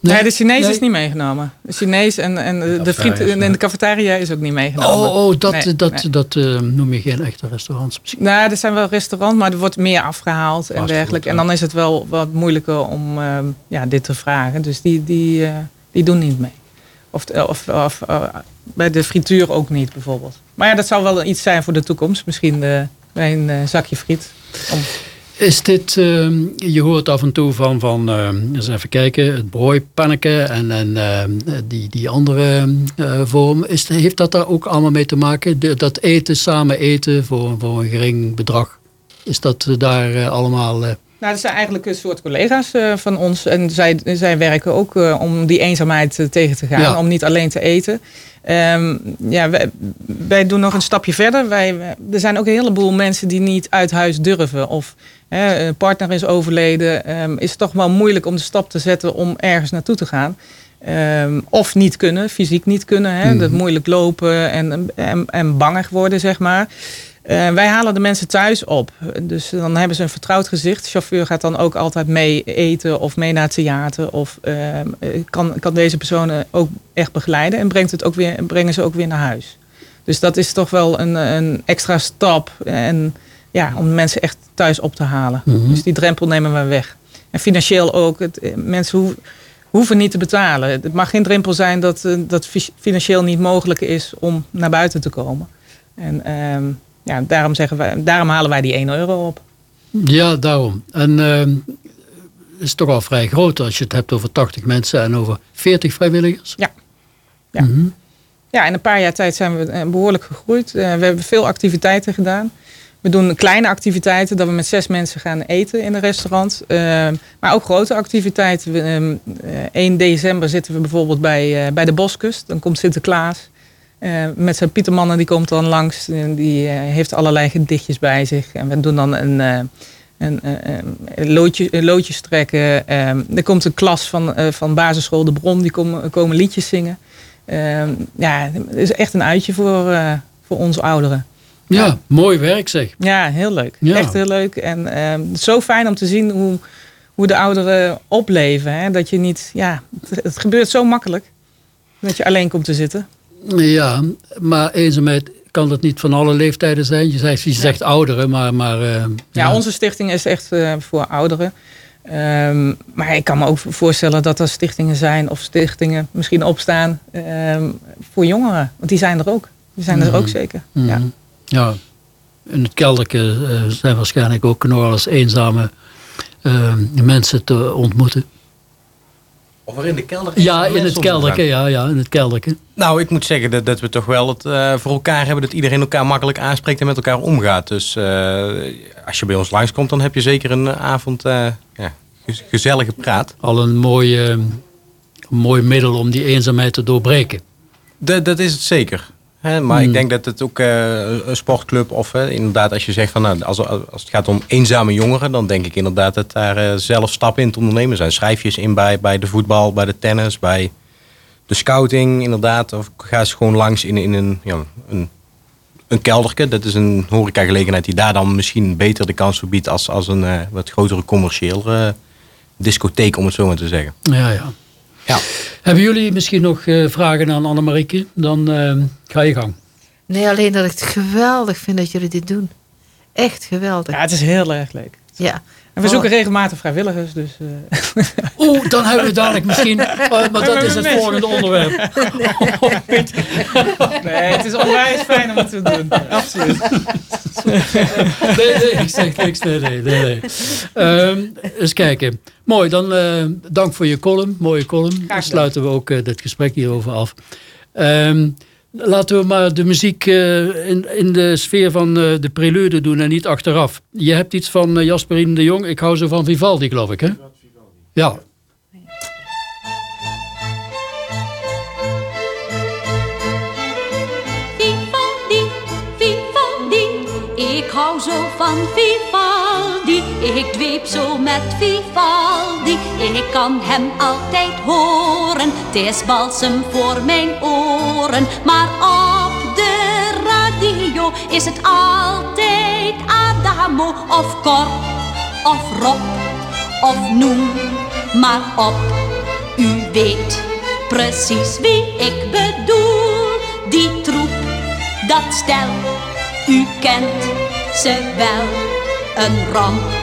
Nee, de Chinees is niet meegenomen. De Chinees en, en de, de friet en de cafetaria is ook niet meegenomen. Oh, oh dat, dat, dat uh, noem je geen echte restaurants misschien? Nou, er zijn wel restaurants, maar er wordt meer afgehaald en dergelijke. En dan is het wel wat moeilijker om uh, ja, dit te vragen. Dus die, die, uh, die doen niet mee. Of, of, of bij de frituur ook niet bijvoorbeeld. Maar ja, dat zou wel iets zijn voor de toekomst. Misschien bij een zakje friet. Om is dit, uh, je hoort af en toe van, van uh, eens even kijken, het brooipanneken en, en uh, die, die andere eh, vorm. Is, heeft dat daar ook allemaal mee te maken? De, dat eten, samen eten voor, voor een gering bedrag. Is dat daar allemaal... Nou, dat zijn eigenlijk een soort collega's van ons. En zij, zij werken ook om die eenzaamheid tegen te gaan. Om niet alleen te eten. Um, ja, wij, wij, doen nog een stapje verder. Wij, er zijn ook een heleboel mensen die niet uit huis durven. Of hè, een partner is overleden. Um, is het toch wel moeilijk om de stap te zetten om ergens naartoe te gaan. Um, of niet kunnen, fysiek niet kunnen. Hè, mm. Dat moeilijk lopen en, en, en bangig worden, zeg maar. Uh, wij halen de mensen thuis op. Dus dan hebben ze een vertrouwd gezicht. De chauffeur gaat dan ook altijd mee eten of mee naar het theater. Of uh, kan, kan deze personen ook echt begeleiden. En brengt het ook weer, brengen ze ook weer naar huis. Dus dat is toch wel een, een extra stap. En ja, om mensen echt thuis op te halen. Mhm. Dus die drempel nemen we weg. En financieel ook. Het, eh, mensen hoe, hoeven niet te betalen. Het mag geen drempel zijn dat, eh, dat fi- financieel niet mogelijk is om naar buiten te komen. En ehm, ja, daarom, zeggen wij, daarom halen wij die 1 euro op. Ja, daarom. En ehm, het is toch al vrij groot als je het hebt over 80 mensen en over 40 vrijwilligers. Ja. Ja. Mhm. Ja, in een paar jaar tijd zijn we eh, behoorlijk gegroeid. We hebben veel activiteiten gedaan. We doen kleine activiteiten, dat we met zes mensen gaan eten in een restaurant. Eh, maar ook grote activiteiten. We, ehm, eh, 1 december zitten we bijvoorbeeld bij, eh, bij de Boskust. Dan komt Sinterklaas eh, met zijn Pietermannen, die komt dan langs. En die heeft allerlei gedichtjes bij zich. En we doen dan een, een, een loodje, loodjes trekken. Eh, er komt een klas van, van basisschool De Bron, die komen, komen liedjes zingen. Ehm, ja, het is echt een uitje voor, voor onze ouderen. Ja, Ja. mooi werk zeg. Ja, heel leuk. Ja. Echt heel leuk. En ehm, zo fijn om te zien hoe, hoe de ouderen opleven. Hè? Dat je niet, ja, het, het gebeurt zo makkelijk dat je alleen komt te zitten. Ja, maar eenzaamheid kan dat niet van alle leeftijden zijn. Je zegt, je zegt ouderen, maar... maar eh, Ja, onze stichting is echt eh, voor ouderen. Ehm, maar ik kan me ook voorstellen dat er stichtingen zijn of stichtingen misschien opstaan ehm, voor jongeren. Want die zijn er ook. Die zijn er Mhm. ook zeker. Mhm. Ja. Ja, in het kelderke eh, zijn waarschijnlijk ook eens eenzame eh, mensen te ontmoeten. Of er in de kelder. Ja, in het kelderke, ja, ja, in het kelderke. Nou, ik moet zeggen dat, dat we toch wel het eh, voor elkaar hebben dat iedereen elkaar makkelijk aanspreekt en met elkaar omgaat. Dus eh, als je bij ons langskomt, dan heb je zeker een avond eh, ja, gez- gezellige praat. Al een mooi, mooi middel om die eenzaamheid te doorbreken. Dat, dat is het zeker. Hè, maar Hmm. ik denk dat het ook eh, een sportclub of inderdaad als je zegt van nou, als, als het gaat om eenzame jongeren, dan denk ik inderdaad dat daar eh, zelf stappen in te ondernemen zijn. Schrijfjes in bij, bij de voetbal, bij de tennis, bij de scouting inderdaad. Of ga eens gewoon langs in, in een, ja, een, een kelderke. Dat is een horecagelegenheid die daar dan misschien beter de kans voor biedt als, als een eh, wat grotere commerciële discotheek, om het zo maar te zeggen. Ja, ja. Ja. Hebben jullie misschien nog eh, vragen aan Annemarieke? Dan eh, ga je gang. Nee, alleen dat ik het geweldig vind dat jullie dit doen. Echt geweldig. Ja, het is heel erg leuk. Ja. En we zoeken regelmatig vrijwilligers. Dus, eh, [laughs] Oeh, dan hebben we dadelijk misschien... [laughs] eh, maar dat is het volgende onderwerp. [laughs] nee, het is onwijs fijn om het te doen. Absoluut. Nee, nee, ik zeg niks. Nee, nee, nee. nee. Ehm, eens kijken. Mooi, dan eh, dank voor je column. Mooie column. Dan sluiten we ook eh, dit gesprek hierover af. Ehm, laten we maar de muziek eh, in, in de sfeer van eh, de prelude doen en niet achteraf. Je hebt iets van eh, Jasperine de Jong. Ik hou zo van Vivaldi, geloof ik, hè? Ja. Vivaldi, Vivaldi, ik hou zo van Vivaldi. Ik dweep zo met Vivaldi, ik kan hem altijd horen. Het is balsem voor mijn oren, maar op de radio is het altijd Adamo of Cor of Rob of noem maar op. U weet precies wie ik bedoel. Die troep, dat stel, u kent ze wel. Een ramp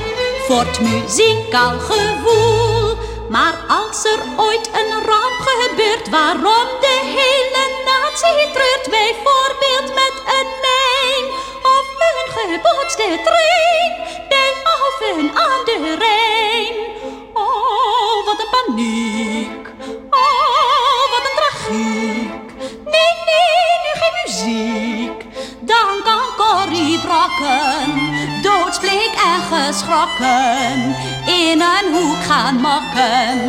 voor het muzikaal gevoel. Maar als er ooit een ramp gebeurt waarom de hele natie treurt, bijvoorbeeld met een mijn of een gebotste trein bij Alphen aan de Rijn. Oh, wat een paniek. Oh, wat een tragiek. Nee, nee, nu geen muziek. Dan kan Brokken, doodsbleek en geschrokken, in een hoek gaan makken.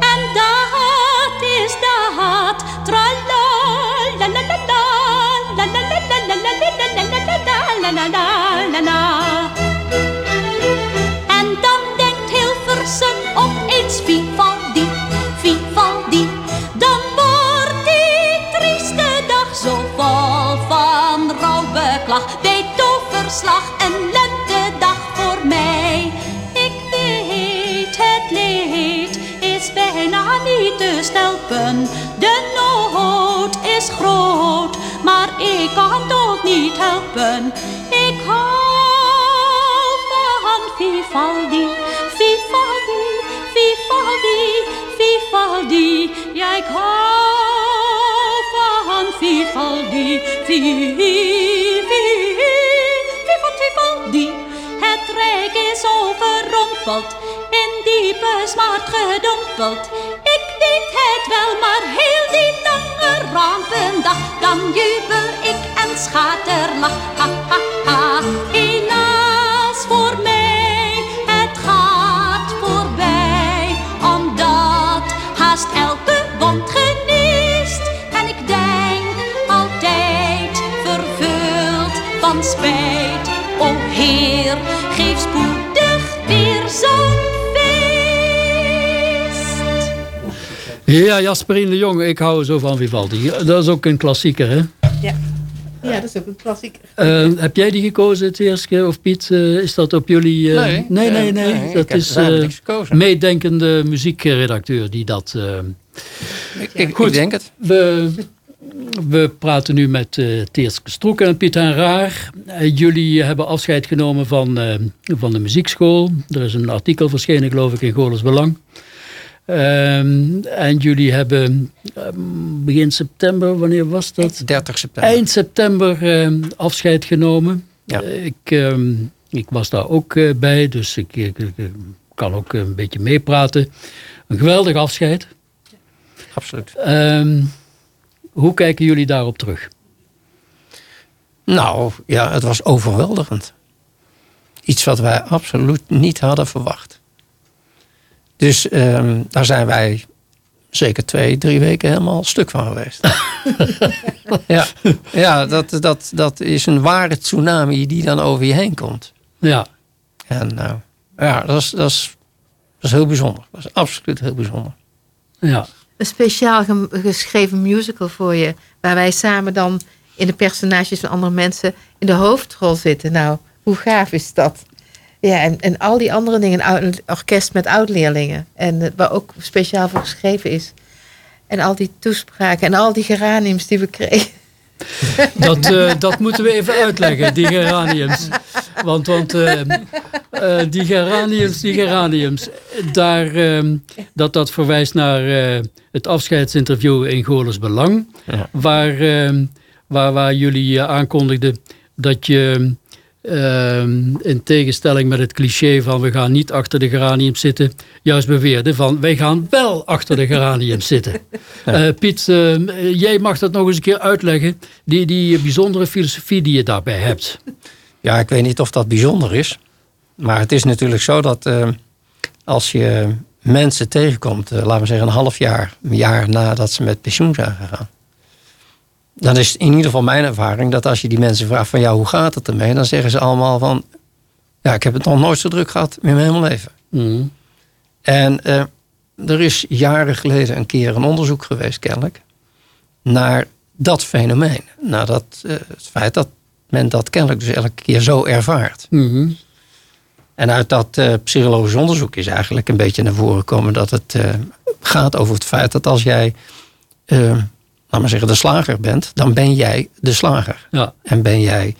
En dat is dat. Tralala, la la la la, la la la la la la la la la la la la toverslag een lentedag voor mij. Ik weet het leed is bijna niet te stelpen. De nood is groot, ik kan het ook niet helpen. Ik hou van Vivaldi, Vivaldi, Vivaldi, Vivaldi. Ja, ik hou van Vivaldi, Vivaldi, in diepe smart gedompeld. Ik weet het wel, maar heel die lange rampendag, dan jubel ik en schaterlach. Ha, ha, Ja, Jasperine de Jong, ik hou zo van Vivaldi. Dat is ook een klassieker, hè? Ja. ja, dat is ook een klassieker. Eh, heb jij die gekozen het eerste keer? Of Piet, eh, is dat op jullie... eh, Nee, nee, nee. nee. nee, ik Dat is eh, meedenkende muziekredacteur die dat... Ik, Goed. ik denk het. we, we praten nu met eh Teerske Stroek en Piet en Raar. Jullie hebben afscheid genomen van, eh, van de muziekschool. Er is een artikel verschenen, geloof ik, in Goles Belang. Ehm, en jullie hebben ehm, begin september, wanneer was dat? 30 september. Eind september ehm, afscheid genomen. Ja. Ik, ik was daar ook eh, bij, dus ik, ik- ik, kan ook een beetje meepraten. Een geweldig afscheid. Absoluut. Hoe kijken jullie daarop terug? Nou, ja, het was overweldigend. Iets wat wij absoluut niet hadden verwacht. Dus ehm, daar zijn wij zeker twee, drie weken helemaal stuk van geweest. [laughs] ja, ja dat, dat, dat is een ware tsunami die dan over je heen komt. Ja, En nou, ja, dat is, dat, is, dat is heel bijzonder. Dat is absoluut heel bijzonder. ja. Een speciaal ge- geschreven musical voor je. Waar wij samen dan in de personages van andere mensen in de hoofdrol zitten. Nou, hoe gaaf is dat? Ja, en, en al die andere dingen. Een orkest met oud-leerlingen. En waar ook speciaal voor geschreven is. En al die toespraken en al die geraniums die we kregen. Dat, eh, dat moeten we even uitleggen, die geraniums. Want, want eh, eh, die geraniums, die geraniums, daar, ehm, dat, dat verwijst naar eh, het afscheidsinterview in Goles Belang. Ja. Waar, ehm, waar, waar jullie aankondigden dat je ehm, in tegenstelling met het cliché van we gaan niet achter de geraniums zitten, juist beweerde van wij gaan wel achter de geraniums zitten. [laughs] Eh, Piet, eh, jij mag dat nog eens een keer uitleggen, die, die bijzondere filosofie die je daarbij hebt. Ja, ik weet niet of dat bijzonder is. Maar het is natuurlijk zo dat eh, als je mensen tegenkomt, eh, laten we zeggen een half jaar, een jaar nadat ze met pensioen zijn gegaan. Dan is in ieder geval mijn ervaring dat als je die mensen vraagt van ja, hoe gaat het ermee? Dan zeggen ze allemaal van ja, ik heb het nog nooit zo druk gehad in mijn hele leven. Mhm. En eh, er is jaren geleden een keer een onderzoek geweest, kennelijk, naar dat fenomeen. Naar dat, eh, het feit dat men dat kennelijk dus elke keer zo ervaart. Mhm. En uit dat eh, psychologisch onderzoek is eigenlijk een beetje naar voren gekomen dat het gaat over het feit dat als jij, laat maar zeggen, de slager bent, dan ben jij de slager. Ja, En ben jij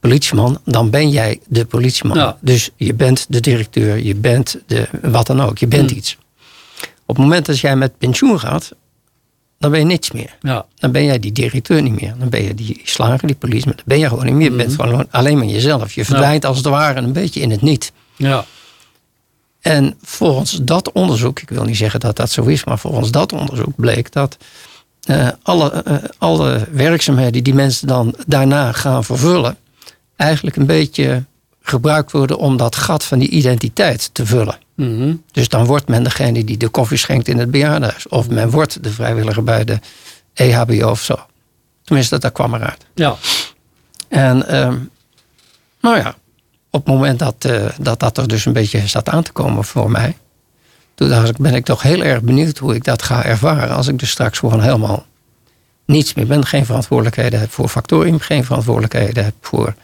politieman, dan ben jij de politieman. Ja. Dus je bent de directeur, je bent de wat dan ook, je bent Hmm. iets. Op het moment dat jij met pensioen gaat, dan ben je niets meer. ja, Dan ben jij die directeur niet meer. Dan ben je die slager, die politie, dan ben je gewoon niet meer. Je bent gewoon alleen maar jezelf. Je verdwijnt als het ware een beetje in het niet. ja. En volgens dat onderzoek, ik wil niet zeggen dat dat zo is, maar volgens dat onderzoek bleek dat eh, alle, eh, alle werkzaamheden die mensen dan daarna gaan vervullen, eigenlijk een beetje gebruikt worden om dat gat van die identiteit te vullen. Mhm. Dus dan wordt men degene die de koffie schenkt in het bejaardenhuis. Of men wordt de vrijwilliger bij de EHBO of zo. Tenminste, dat kwam eruit. ja. En ehm, nou ja, op het moment dat, eh, dat dat er dus een beetje zat aan te komen voor mij. Toen dacht ik, ben ik toch heel erg benieuwd hoe ik dat ga ervaren. Als ik dus straks gewoon helemaal niets meer ben. Geen verantwoordelijkheden heb voor Factorium. Geen verantwoordelijkheden heb voor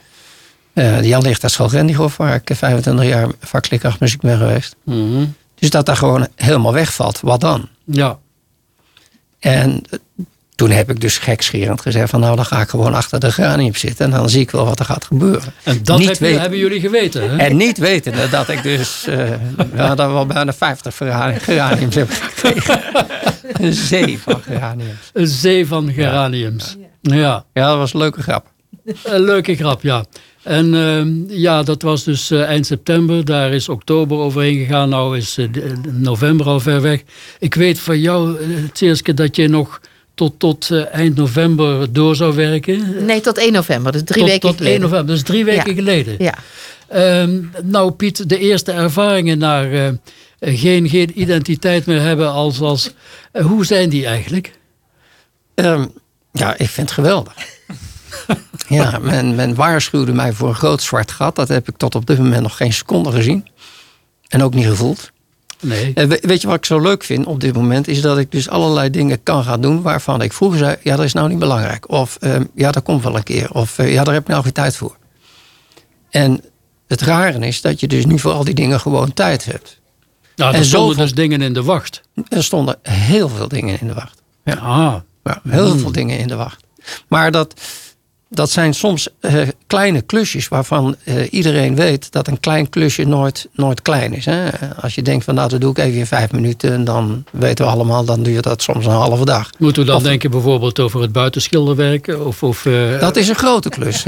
eh, de Jan Lichterschool Rendigoff. Waar ik 25 jaar vakleerkracht muziek ben geweest. Mhm. Dus dat daar gewoon helemaal wegvalt. Wat dan? ja. En toen heb ik dus gekscherend gezegd van nou dan ga ik gewoon achter de geranium zitten en dan zie ik wel wat er gaat gebeuren. En dat Niet heb je- weten- hebben jullie geweten, hè? En niet wetende dat ik dus uh, ja, dat wel bijna 50 gerani- geraniums heb gekregen. Een zee van geraniums. Een zee van geraniums. Ja. Ja, dat was een leuke grap. Een leuke grap, ja. En ehm, ja, dat was dus eh, eind september. Daar is oktober overheen gegaan. Nou is eh, november al ver weg. Ik weet van jou, Tseerske, dat je nog tot, tot eh, eind november door zou werken. Nee, tot 1 november, dus drie tot, weken tot geleden. 1 november, dus drie weken Ja. geleden. Ja. Ehm, nou Piet, de eerste ervaringen naar eh, geen, geen identiteit meer hebben als... als eh, hoe zijn die eigenlijk? Um, ja, ik vind het geweldig. [laughs] ja, men, men waarschuwde mij voor een groot zwart gat. Dat heb ik tot op dit moment nog geen seconde gezien. En ook niet gevoeld. Nee. En we- weet je wat ik zo leuk vind op dit moment? Is dat ik dus allerlei dingen kan gaan doen waarvan ik vroeger zei... ja, dat is nou niet belangrijk. Of ehm, ja, dat komt wel een keer. Of eh, ja, daar heb ik nou geen tijd voor. En het rare is dat je dus nu voor al die dingen gewoon tijd hebt. Nou, er En stonden zoveel- dus dingen in de wacht. Er stonden heel veel dingen in de wacht. Ja. Ah, Ja, heel veel dingen in de wacht. Maar dat, dat zijn soms eh, kleine klusjes waarvan eh, iedereen weet dat een klein klusje nooit, nooit klein is. Hè? Als je denkt van nou dat doe ik even in vijf minuten en dan weten we allemaal, dan duurt dat soms een halve dag. moeten we dan Of- denken bijvoorbeeld over het buitenschilderwerk? Of, of, eh, [laughs] Dat is een grote klus.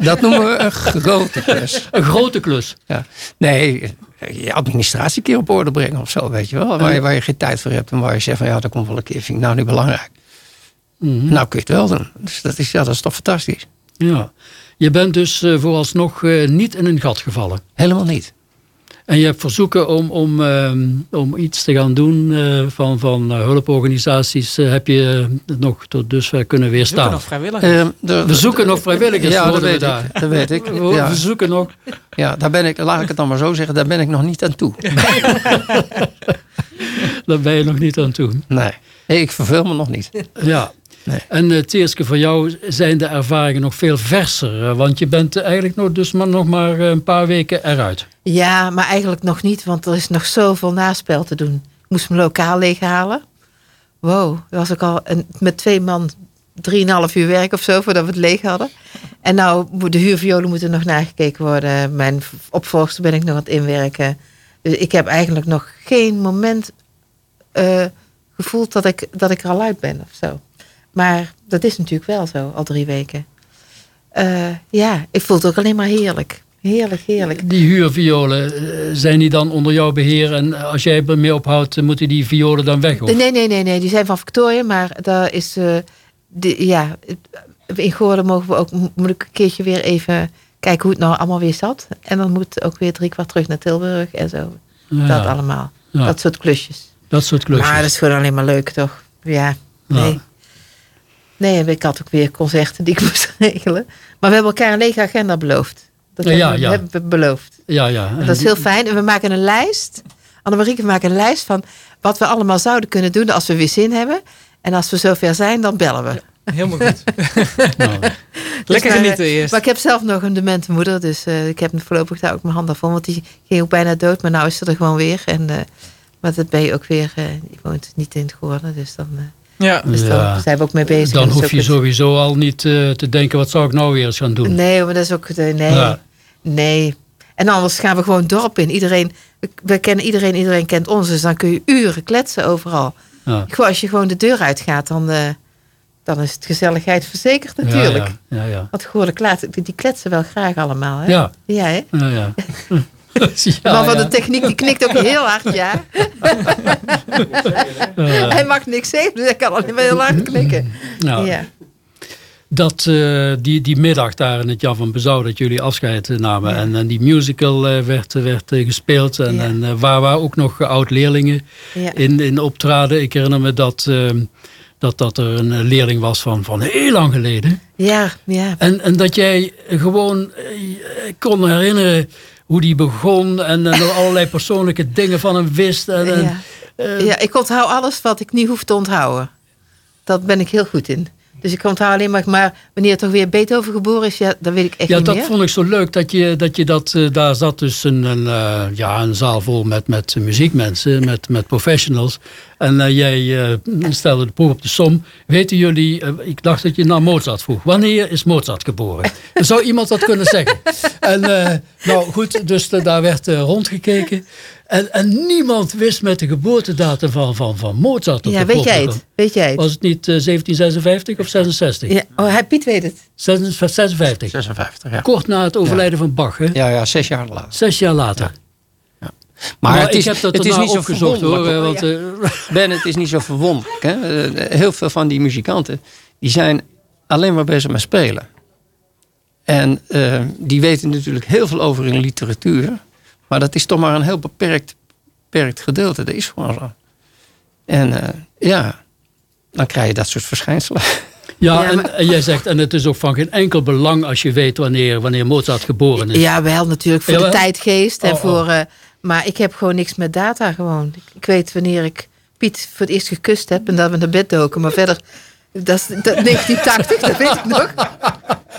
dat noemen we een grote klus. Een grote klus. Ja. Nee, je administratie een keer op orde brengen of zo, weet je wel. Waar je, waar je geen tijd voor hebt en waar je zegt van ja, dat komt wel een keer, vind ik nou niet belangrijk. Mhm. Nou kun je het wel doen. Dus dat is, ja, dat is toch fantastisch. Ja. Je bent dus eh, vooralsnog eh, niet in een gat gevallen. Helemaal niet. En je hebt verzoeken om, om, ehm, om iets te gaan doen eh, van, van hulporganisaties. eh, heb je nog tot dusver kunnen We zoeken weerstaan? nog vrijwilligers. Ehm, de- We zoeken nog vrijwilligers. Ja, dat weet daar. ik. Dat weet ik. [laughs] We, zoeken nog. ja, daar ben ik, laat ik het dan maar zo zeggen, daar ben ik nog niet aan toe. [laughs] Daar ben je nog niet aan toe. Nee, Nee, ik verveel me nog niet. Ja. Nee. En uh, voor jou zijn de ervaringen nog veel verser. eh, want je bent eigenlijk nog, dus maar nog maar eh, een paar weken eruit. Ja, maar eigenlijk nog niet, want er is nog zoveel naspel te doen. Ik moest mijn lokaal leeghalen. Wow, dat was ook al een, met twee man drieënhalf uur werk of zo voordat we het leeg hadden. En nou, moet- de huurviolen moeten nog nagekeken worden. Mijn opvolgster ben ik nog aan het inwerken. Dus ik heb eigenlijk nog geen moment eh, gevoeld dat ik, dat ik er al uit ben of zo. Maar dat is natuurlijk wel zo, al drie weken. Eh, ja, ik voel het ook alleen maar heerlijk. Heerlijk, heerlijk. Die huurviolen, eh, zijn die dan onder jouw beheer? En als jij ermee ophoudt, eh, moeten die violen dan weg? Of? Nee, nee, nee, nee. Die zijn van Victoria, maar daar is. de, ja, in Goorden mogen we ook. Moet ik een keertje weer even kijken hoe het nou allemaal weer zat. En dan moet ook weer drie kwart terug naar Tilburg en zo. Ja, Dat allemaal. ja, Dat soort klusjes. dat soort klusjes. Maar dat is gewoon alleen maar leuk, toch? Ja, nee. Ja. Nee, en ik had ook weer concerten die ik [laughs] moest regelen. Maar we hebben elkaar een lege agenda beloofd. Dat Ja, hebben, ja, we, ja. hebben we beloofd. ja, ja. En dat is heel fijn. En we maken een lijst. Annemarieke, we maken een lijst van wat we allemaal zouden kunnen doen als we weer zin hebben. En als we zover zijn, dan bellen we. Helemaal goed. [laughs] Nou, Lekker maar, genieten eh, eerst. Maar ik heb zelf nog een demente moeder. Dus eh, ik heb voorlopig daar ook mijn handen van. Want die ging ook bijna dood. Maar nou is ze er gewoon weer. En, eh, maar dat ben je ook weer... eh je woont niet in het geworden. Dus dan, Ja. dus Ja. dan zijn we ook mee bezig. dan hoef je het- sowieso al niet eh, te denken, wat zou ik nou weer eens gaan doen? Nee, maar dat is ook... de- nee, Ja. nee. En anders gaan we gewoon dorp in. Iedereen, we, we kennen iedereen, iedereen kent ons. Dus dan kun je uren kletsen overal. Ja. Gewoon, als je gewoon de deur uitgaat, dan, eh, dan is het gezelligheid verzekerd natuurlijk. Ja, ja, ja. Want geworden klaar, die, kletsen wel graag allemaal. Hè? Ja, Ja, hè? ja, ja. [laughs] [laughs] [laughs] De man van de techniek die knikt ook heel hard, ja. [laughs] Hij mag niks zeggen, dus hij kan alleen maar heel hard knikken. Nou, Ja. dat, eh, die, die middag daar in het Jan van Bezouw, dat jullie afscheid eh, namen. Ja. En, en die musical eh, werd, werd gespeeld. En, Ja. en waar, waar ook nog oud-leerlingen Ja. in, in optraden. Ik herinner me dat, eh, dat, dat er een leerling was van, van heel lang geleden. ja, ja. En, en dat jij gewoon kon herinneren hoe die begon. En, allerlei persoonlijke dingen van hem wist. En, en, Ja. eh, ja, ik onthoud alles wat ik niet hoef te onthouden. Dat ben ik heel goed in. Dus ik onthoud alleen maar, maar wanneer toch weer Beethoven geboren is, ja, dat weet ik echt Ja, niet dat meer. vond ik zo leuk dat je dat, je dat eh, daar zat dus een, een, eh, ja, een zaal vol met, met muziekmensen, met, met professionals. En eh, jij stelde de proef op de som. Weten jullie, ik dacht dat je naar Mozart vroeg. Wanneer is Mozart geboren? Zou iemand dat kunnen zeggen. [laughs] En nou goed, dus daar werd rondgekeken. En, en niemand wist met de geboortedatum van, van, van Mozart. Ja, weet jij het? Weet jij het? Was het niet eh, 1756 of 66? Ja, oh, hij, Piet weet het. 56. 56, ja. Kort na het overlijden van Bach, hè? Ja, ja, zes jaar later. Zes jaar later. Maar, het ik is, heb dat het is niet zo opgezocht hoor. eh, Want, [laughs] eh, Ben, het is niet zo verwonderlijk. Hè? Eh, Heel veel van die muzikanten die zijn alleen maar bezig met spelen. En eh, die weten natuurlijk heel veel over in literatuur. Maar dat is toch maar een heel beperkt, beperkt gedeelte. Dat is gewoon zo. En eh, ja, dan krijg je dat soort verschijnselen. ja, Ja, en, maar- en jij zegt, en het is ook van geen enkel belang als je weet wanneer, wanneer Mozart geboren is. Ja, wel natuurlijk voor Jawel? de tijdgeest. En Oh, oh. voor, eh, maar ik heb gewoon niks met data gewoon. Ik, ik weet wanneer ik Piet voor het eerst gekust heb en dat we naar bed doken. Maar verder, dat is dat, 1980, dat weet ik nog. [laughs]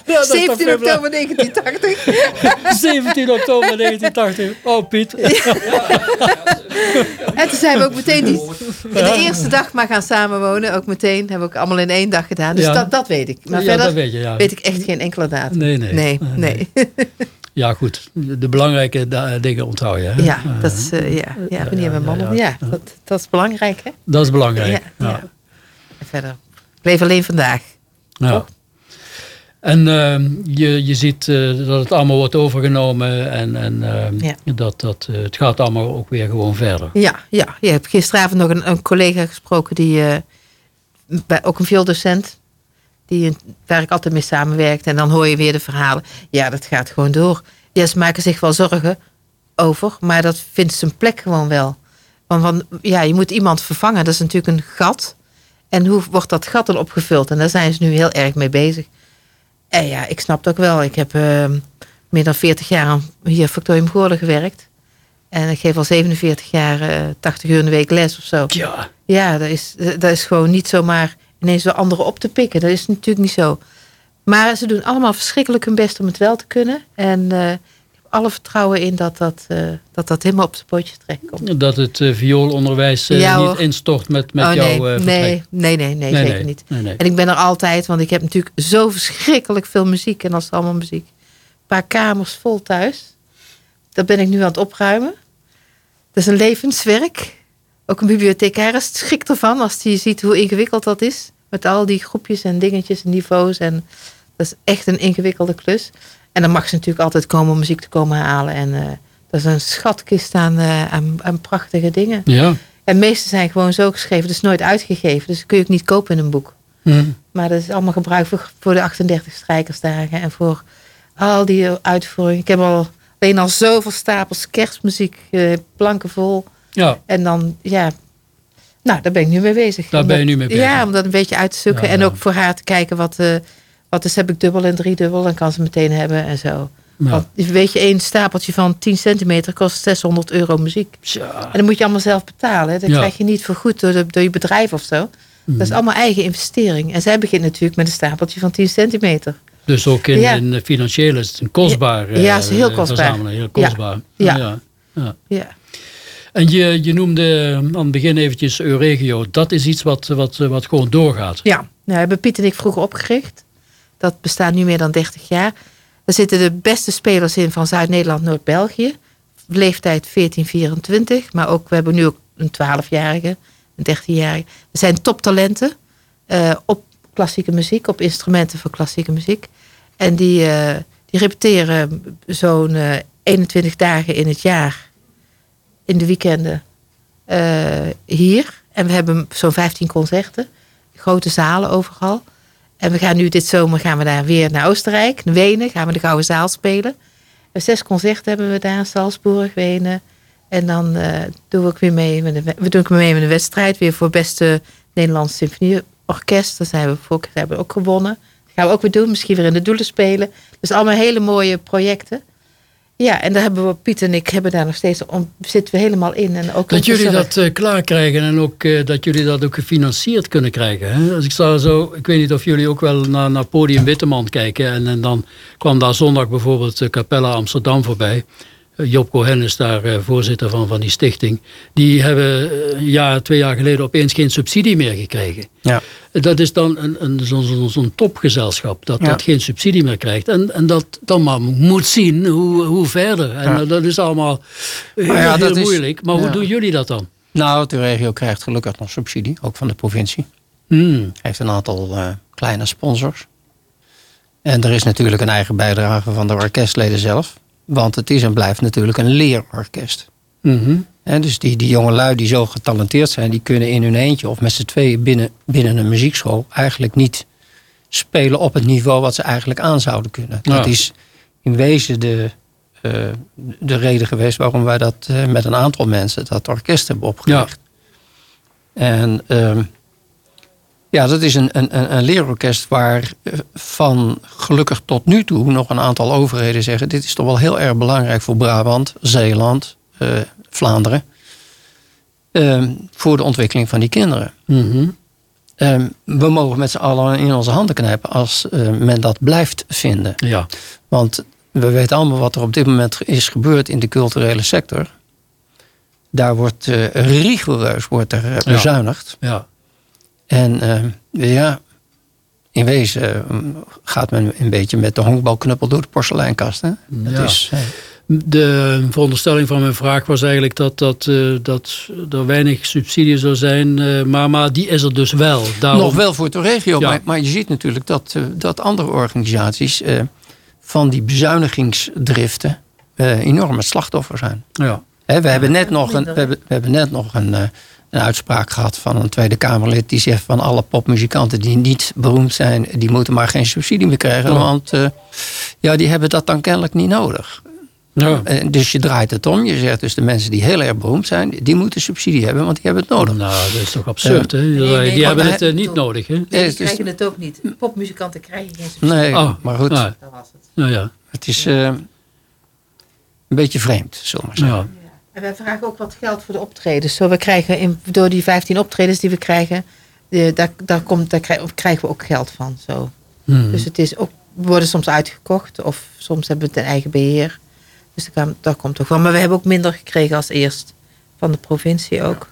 Ja, dat is toch 17 veel oktober 1980. belang. 17 oktober 1980. Oh Piet. En toen zijn we ook meteen die, de eerste dag maar gaan samenwonen. Ook meteen, hebben we ook allemaal in één dag gedaan. Dus Ja. dat, dat weet ik. Maar Ja, verder dat weet je, weet ik echt geen enkele datum. Nee, nee. Nee, Nee, nee. Ja goed, de belangrijke dingen onthoud je. Hè? Ja, dat is, eh, ja, ja, wanneer mijn man... ja, Ja, dat, dat is belangrijk, hè? Dat is belangrijk. Ja. En verder, ik leef alleen vandaag. Ja. En ehm, je, je ziet eh, dat het allemaal wordt overgenomen en, en ehm, Ja. dat, dat, eh, het gaat allemaal ook weer gewoon verder. Ja, ja. je hebt gisteravond nog een, een collega gesproken, die, eh, bij, ook een violdocent, die, waar ik altijd mee samenwerkte. En dan hoor je weer de verhalen. Ja, dat gaat gewoon door. Ja, ze maken zich wel zorgen over, maar dat vindt zijn plek gewoon wel. Want, want ja, je moet iemand vervangen, dat is natuurlijk een gat. En hoe wordt dat gat dan opgevuld? En daar zijn ze nu heel erg mee bezig. En ja, ik snap het ook wel. Ik heb eh, meer dan 40 jaar hier Factorium Goorlen gewerkt. En ik geef al 47 jaar eh 80 uur in de week les of zo. Ja, Ja, dat is, dat is gewoon niet zomaar ineens weer anderen op te pikken. Dat is natuurlijk niet zo. Maar ze doen allemaal verschrikkelijk hun best om het wel te kunnen. En eh, alle vertrouwen in dat dat, eh, dat, dat helemaal op zijn pootjes terechtkomt. dat het eh, vioolonderwijs eh, Ja, niet instort met, met oh, jouw nee, nee, nee, nee, nee, Nee, zeker nee, niet. nee. En ik ben er altijd, want ik heb natuurlijk zo verschrikkelijk veel muziek. En dat is allemaal muziek. Een paar kamers vol thuis. Dat ben ik nu aan het opruimen. Dat is een levenswerk. Ook een bibliothecaris schrikt ervan als hij ziet hoe ingewikkeld dat is. Met al die groepjes en dingetjes en niveaus. En dat is echt een ingewikkelde klus. En dan mag ze natuurlijk altijd komen om muziek te komen halen. En eh, dat is een schatkist aan, eh, aan, aan prachtige dingen. Ja. En meeste zijn gewoon zo geschreven. Is nooit uitgegeven. Dus dat kun je ook niet kopen in een boek. Maar dat is allemaal gebruikt voor, voor de 38 strijkersdagen. En voor al die uitvoeringen. Ik heb al alleen al zoveel stapels kerstmuziek. eh, planken vol. ja, En dan, ja... Nou, daar ben ik nu mee bezig. Daar ben je nu mee bezig. Ja, om dat een beetje uit te zoeken. Ja, en ook voor haar te kijken wat... wat is, heb ik dubbel en driedubbel. Dan kan ze meteen hebben en zo. ja. Want weet je, één stapeltje van 10 centimeter kost 600 euro muziek. En dan moet je allemaal zelf betalen. hè. Dat Ja. krijg je niet vergoed door, de, door je bedrijf of zo. Dat is allemaal eigen investering. En zij begint natuurlijk met een stapeltje van 10 centimeter. Dus ook in, Ja. in financieel is het een kostbaar eh, Ja, is heel kostbaar. verzamelen. Heel kostbaar. Ja. ja. ja. Ja. En je, je noemde aan het begin eventjes Euregio. Dat is iets wat, wat, wat gewoon doorgaat. Ja, nou, hebben Piet en ik vroeger opgericht. Dat bestaat nu meer dan 30 jaar. Daar zitten de beste spelers in van Zuid-Nederland, Noord-België. Leeftijd 14-24. Maar ook, we hebben nu ook een 12-jarige, een 13-jarige. Er zijn toptalenten eh, op klassieke muziek, op instrumenten voor klassieke muziek. En die, eh, die repeteren zo'n eh, 21 dagen in het jaar. In de weekenden eh, hier. En we hebben zo'n 15 concerten. Grote zalen overal. En we gaan nu dit zomer gaan we daar weer naar Oostenrijk, naar Wenen. Gaan we de Gouden Zaal spelen. En zes concerten hebben we daar. Salzburg, Wenen. En dan eh doen we ook weer mee met de, we doen ook mee met een wedstrijd. Weer voor beste Nederlands Symfonieorkest. Daar zijn we voor, hebben we ook gewonnen. Dat gaan we ook weer doen. Misschien weer in de doelen spelen. Dus allemaal hele mooie projecten. Ja, en daar hebben we, Piet en ik hebben daar nog steeds, om, zitten we helemaal in. En ook Dat jullie dat eh, klaar krijgen en ook eh, dat jullie dat ook gefinancierd kunnen krijgen. Hè? Als ik sta zo, ik weet niet of jullie ook wel naar, naar Podium Witteman kijken. En, en dan kwam daar zondag bijvoorbeeld de Capella Amsterdam voorbij. Eh, Job Cohen is daar eh, voorzitter van, van die stichting. Die hebben eh, een jaar, twee jaar geleden opeens geen subsidie meer gekregen. Ja. Dat is dan een, een, zo'n topgezelschap dat, Ja. dat geen subsidie meer krijgt. En, en dat dan maar moet zien hoe, hoe verder. En Ja. dat is allemaal heel, Maar ja, heel dat is- moeilijk. Maar hoe doen jullie dat dan? Nou, de regio krijgt gelukkig nog subsidie, ook van de provincie. Hmm. heeft een aantal kleine sponsors. En er is natuurlijk een eigen bijdrage van de orkestleden zelf. Want het is en blijft natuurlijk een leerorkest. Mhm. En dus die, die jonge lui die zo getalenteerd zijn, die kunnen in hun eentje of met z'n tweeën binnen, binnen een muziekschool eigenlijk niet spelen op het niveau wat ze eigenlijk aan zouden kunnen. Dat Ja. is in wezen de, eh, de reden geweest waarom wij dat eh, met een aantal mensen dat orkest hebben opgericht. En ehm, ja, dat is een, een, een- leerorkest waar eh, van gelukkig tot nu toe nog een aantal overheden zeggen: dit is toch wel heel erg belangrijk voor Brabant, Zeeland, eh, Vlaanderen. ehm, voor de ontwikkeling van die kinderen. Mhm. Ehm, we mogen met z'n allen in onze handen knijpen als eh, men dat blijft vinden. Ja. Want we weten allemaal wat er op dit moment is gebeurd in de culturele sector. Daar wordt rigoureus wordt er, Ja. bezuinigd. Ja. En eh, ja, in wezen eh, gaat men een beetje met de honkbalknuppel door de porseleinkast. Hè? Dat Ja. is, De veronderstelling van mijn vraag was eigenlijk dat, dat, eh, dat er weinig subsidie zou zijn. eh, maar, maar die is er dus wel. Daarom, Nog wel voor de regio, Ja. maar, maar je ziet natuurlijk dat, dat andere organisaties eh, van die bezuinigingsdriften eh, enorm het slachtoffer zijn. Ja. Hè, we, hebben net nog een, we, hebben, we hebben net nog een, eh, een uitspraak gehad van een Tweede Kamerlid. Die zegt van alle popmuzikanten die niet beroemd zijn, die moeten maar geen subsidie meer krijgen. Ja. Want eh, ja, die hebben dat dan kennelijk niet nodig. Ja. Eh, dus je draait het om. Je zegt dus de mensen die heel erg beroemd zijn, die moeten subsidie hebben, want die hebben het nodig. Nou, dat is toch absurd, hè? Die, nee, die maar hebben het eh, niet nodig, hè? Die krijgen het ook niet. Popmuzikanten krijgen geen subsidie. Nee, Oh, maar goed, nee. Dat was het. Nou ja. het is eh, een beetje vreemd, zullen we maar zeggen. ja. En wij vragen ook wat geld voor de optredens. Zo, we krijgen in, door die 15 optredens die we krijgen, de, daar, daar, komt, daar krijgen, krijgen we ook geld van. Zo. Hmm. Dus het is ook, we worden soms uitgekocht of soms hebben we het in eigen beheer. Dus daar, daar komt ook van. Maar we hebben ook minder gekregen als eerst van de provincie ook.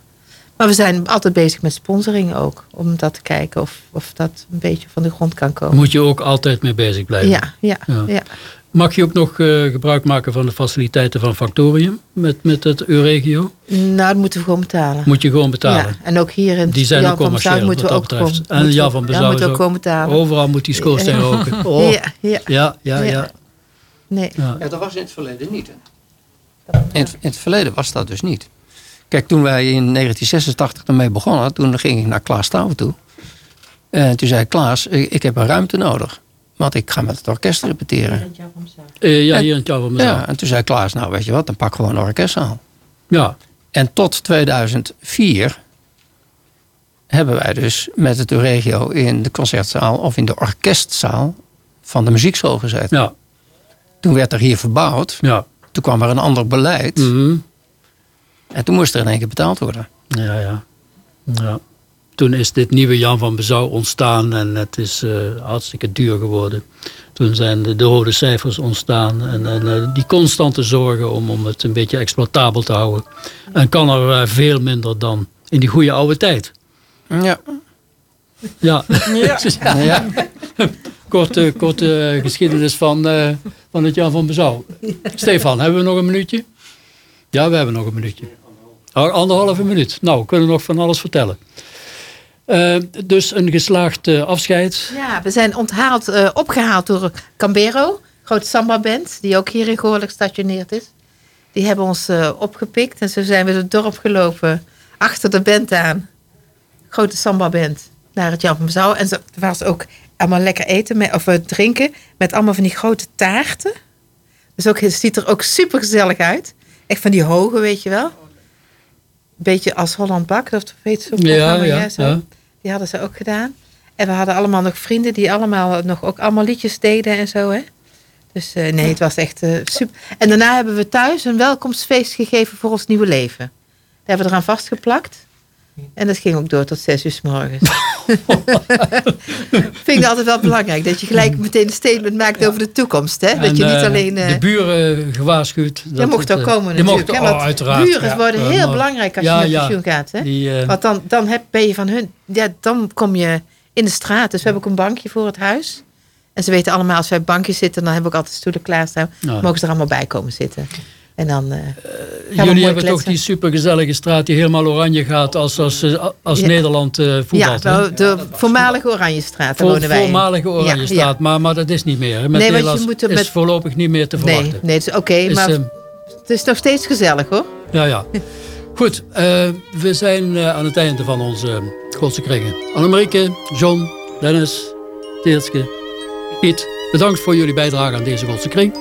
Maar we zijn altijd bezig met sponsoring ook. Om dat te kijken of, of dat een beetje van de grond kan komen. Moet je ook altijd mee bezig blijven. Ja, ja, Ja. ja. Mag je ook nog eh, gebruik maken van de faciliteiten van Factorium met, met het Euregio? Nou, dat moeten we gewoon betalen. Moet je gewoon betalen. Ja, en ook hier in Die zijn Jan ook van commercieel, Bezouw moeten we wat ook dat betreft. gewoon- En Jan van Ja, Bezouw is ook gewoon betalen. Overal moet die schoorsteen roken. [laughs] Oh. Ja, ja, Ja, ja, ja. nee. ja. Ja, dat was in het verleden niet. Hè? In, het, in het verleden was dat dus niet. Kijk, toen wij in 1986 ermee begonnen, toen ging ik naar Klaas Touw toe. En toen zei Klaas, ik, ik heb een ruimte nodig. Want ik ga met het orkest repeteren. Eh, ja, hier in van Ja, en toen zei Klaas, nou weet je wat, dan pak gewoon een orkestzaal. ja. En tot 2004 hebben wij dus met het Regio in de concertzaal of in de orkestzaal van de muziekschool gezeten. Ja, Toen werd er hier verbouwd. ja. Toen kwam er een ander beleid. Mhm. En toen moest er in één keer betaald worden. Ja, ja. ja. Toen is dit nieuwe Jan van Bezouw ontstaan en het is eh, hartstikke duur geworden. Toen zijn de, de rode cijfers ontstaan en, en eh, die constante zorgen om, om het een beetje exploitabel te houden. En kan er eh, veel minder dan in die goede oude tijd. Ja. Ja, Ja. [laughs] ja. korte, korte geschiedenis van, van het Jan van Bezouw. Stefan, hebben we nog een minuutje? Ja, we hebben nog een minuutje. Oh, Anderhalve minuut. Nou, we kunnen nog van alles vertellen. Eh, dus een geslaagd eh, afscheid. Ja, we zijn onthaald, eh, opgehaald door Cambero, grote samba-band, die ook hier in Goorlijk gestationeerd is. Die hebben ons opgepikt en zo zijn we het dorp gelopen, achter de band aan. Grote samba-band, naar het Jan van Bezouw. En zo was ook allemaal lekker eten met, of drinken, met allemaal van die grote taarten. Dus ook, het ziet er ook super gezellig uit. Echt van die hoge, weet je wel. Beetje als Holland Bak, of weet je zo'n Ja, programma, ja, zo. ja. Die hadden ze ook gedaan. En we hadden allemaal nog vrienden die allemaal nog ook allemaal liedjes deden en zo. Hè? Dus eh, nee, het was echt eh, super. En daarna hebben we thuis een welkomstfeest gegeven voor ons nieuwe leven. Daar hebben we eraan vastgeplakt. En dat ging ook door tot zes uur s morgens. [laughs] Vind ik altijd wel belangrijk. Dat je gelijk meteen een statement maakt over de toekomst. Hè? Dat je niet eh, alleen... eh, de buren gewaarschuwd. je mocht ook eh, komen die natuurlijk. mochten, hè, oh, uiteraard. buren ja. worden Eh, heel maar- belangrijk als Ja, je ja. pensioen gaat. Hè? Die, eh, Want dan, dan heb, ben je van hun... Ja, dan kom je in de straat. Dus we hebben ook een bankje voor het huis. En ze weten allemaal, als wij op bankjes zitten... dan hebben we ook altijd stoelen klaarstaan. Ja. Mogen ze er allemaal bij komen zitten. En dan... eh, gaan we Jullie hebben toch die supergezellige straat die helemaal oranje gaat als, als, eh, als Ja. Nederland eh Ja, voetbalt. nou, de voormalige Oranjestraat, daar Voor, wonen wij in. voormalige oranje Ja, straat, Maar, maar dat is niet meer. hè. Met Nee, want je moet er is met- voorlopig niet meer te Nee, verwachten. nee, het is oké, maar eh, het is nog steeds gezellig hoor. ja, ja. Goed, eh, we zijn aan het einde van onze Godse kringen. Annemarieke, John, Dennis, Teertske, Piet, bedankt voor jullie bijdrage aan deze Godse kring.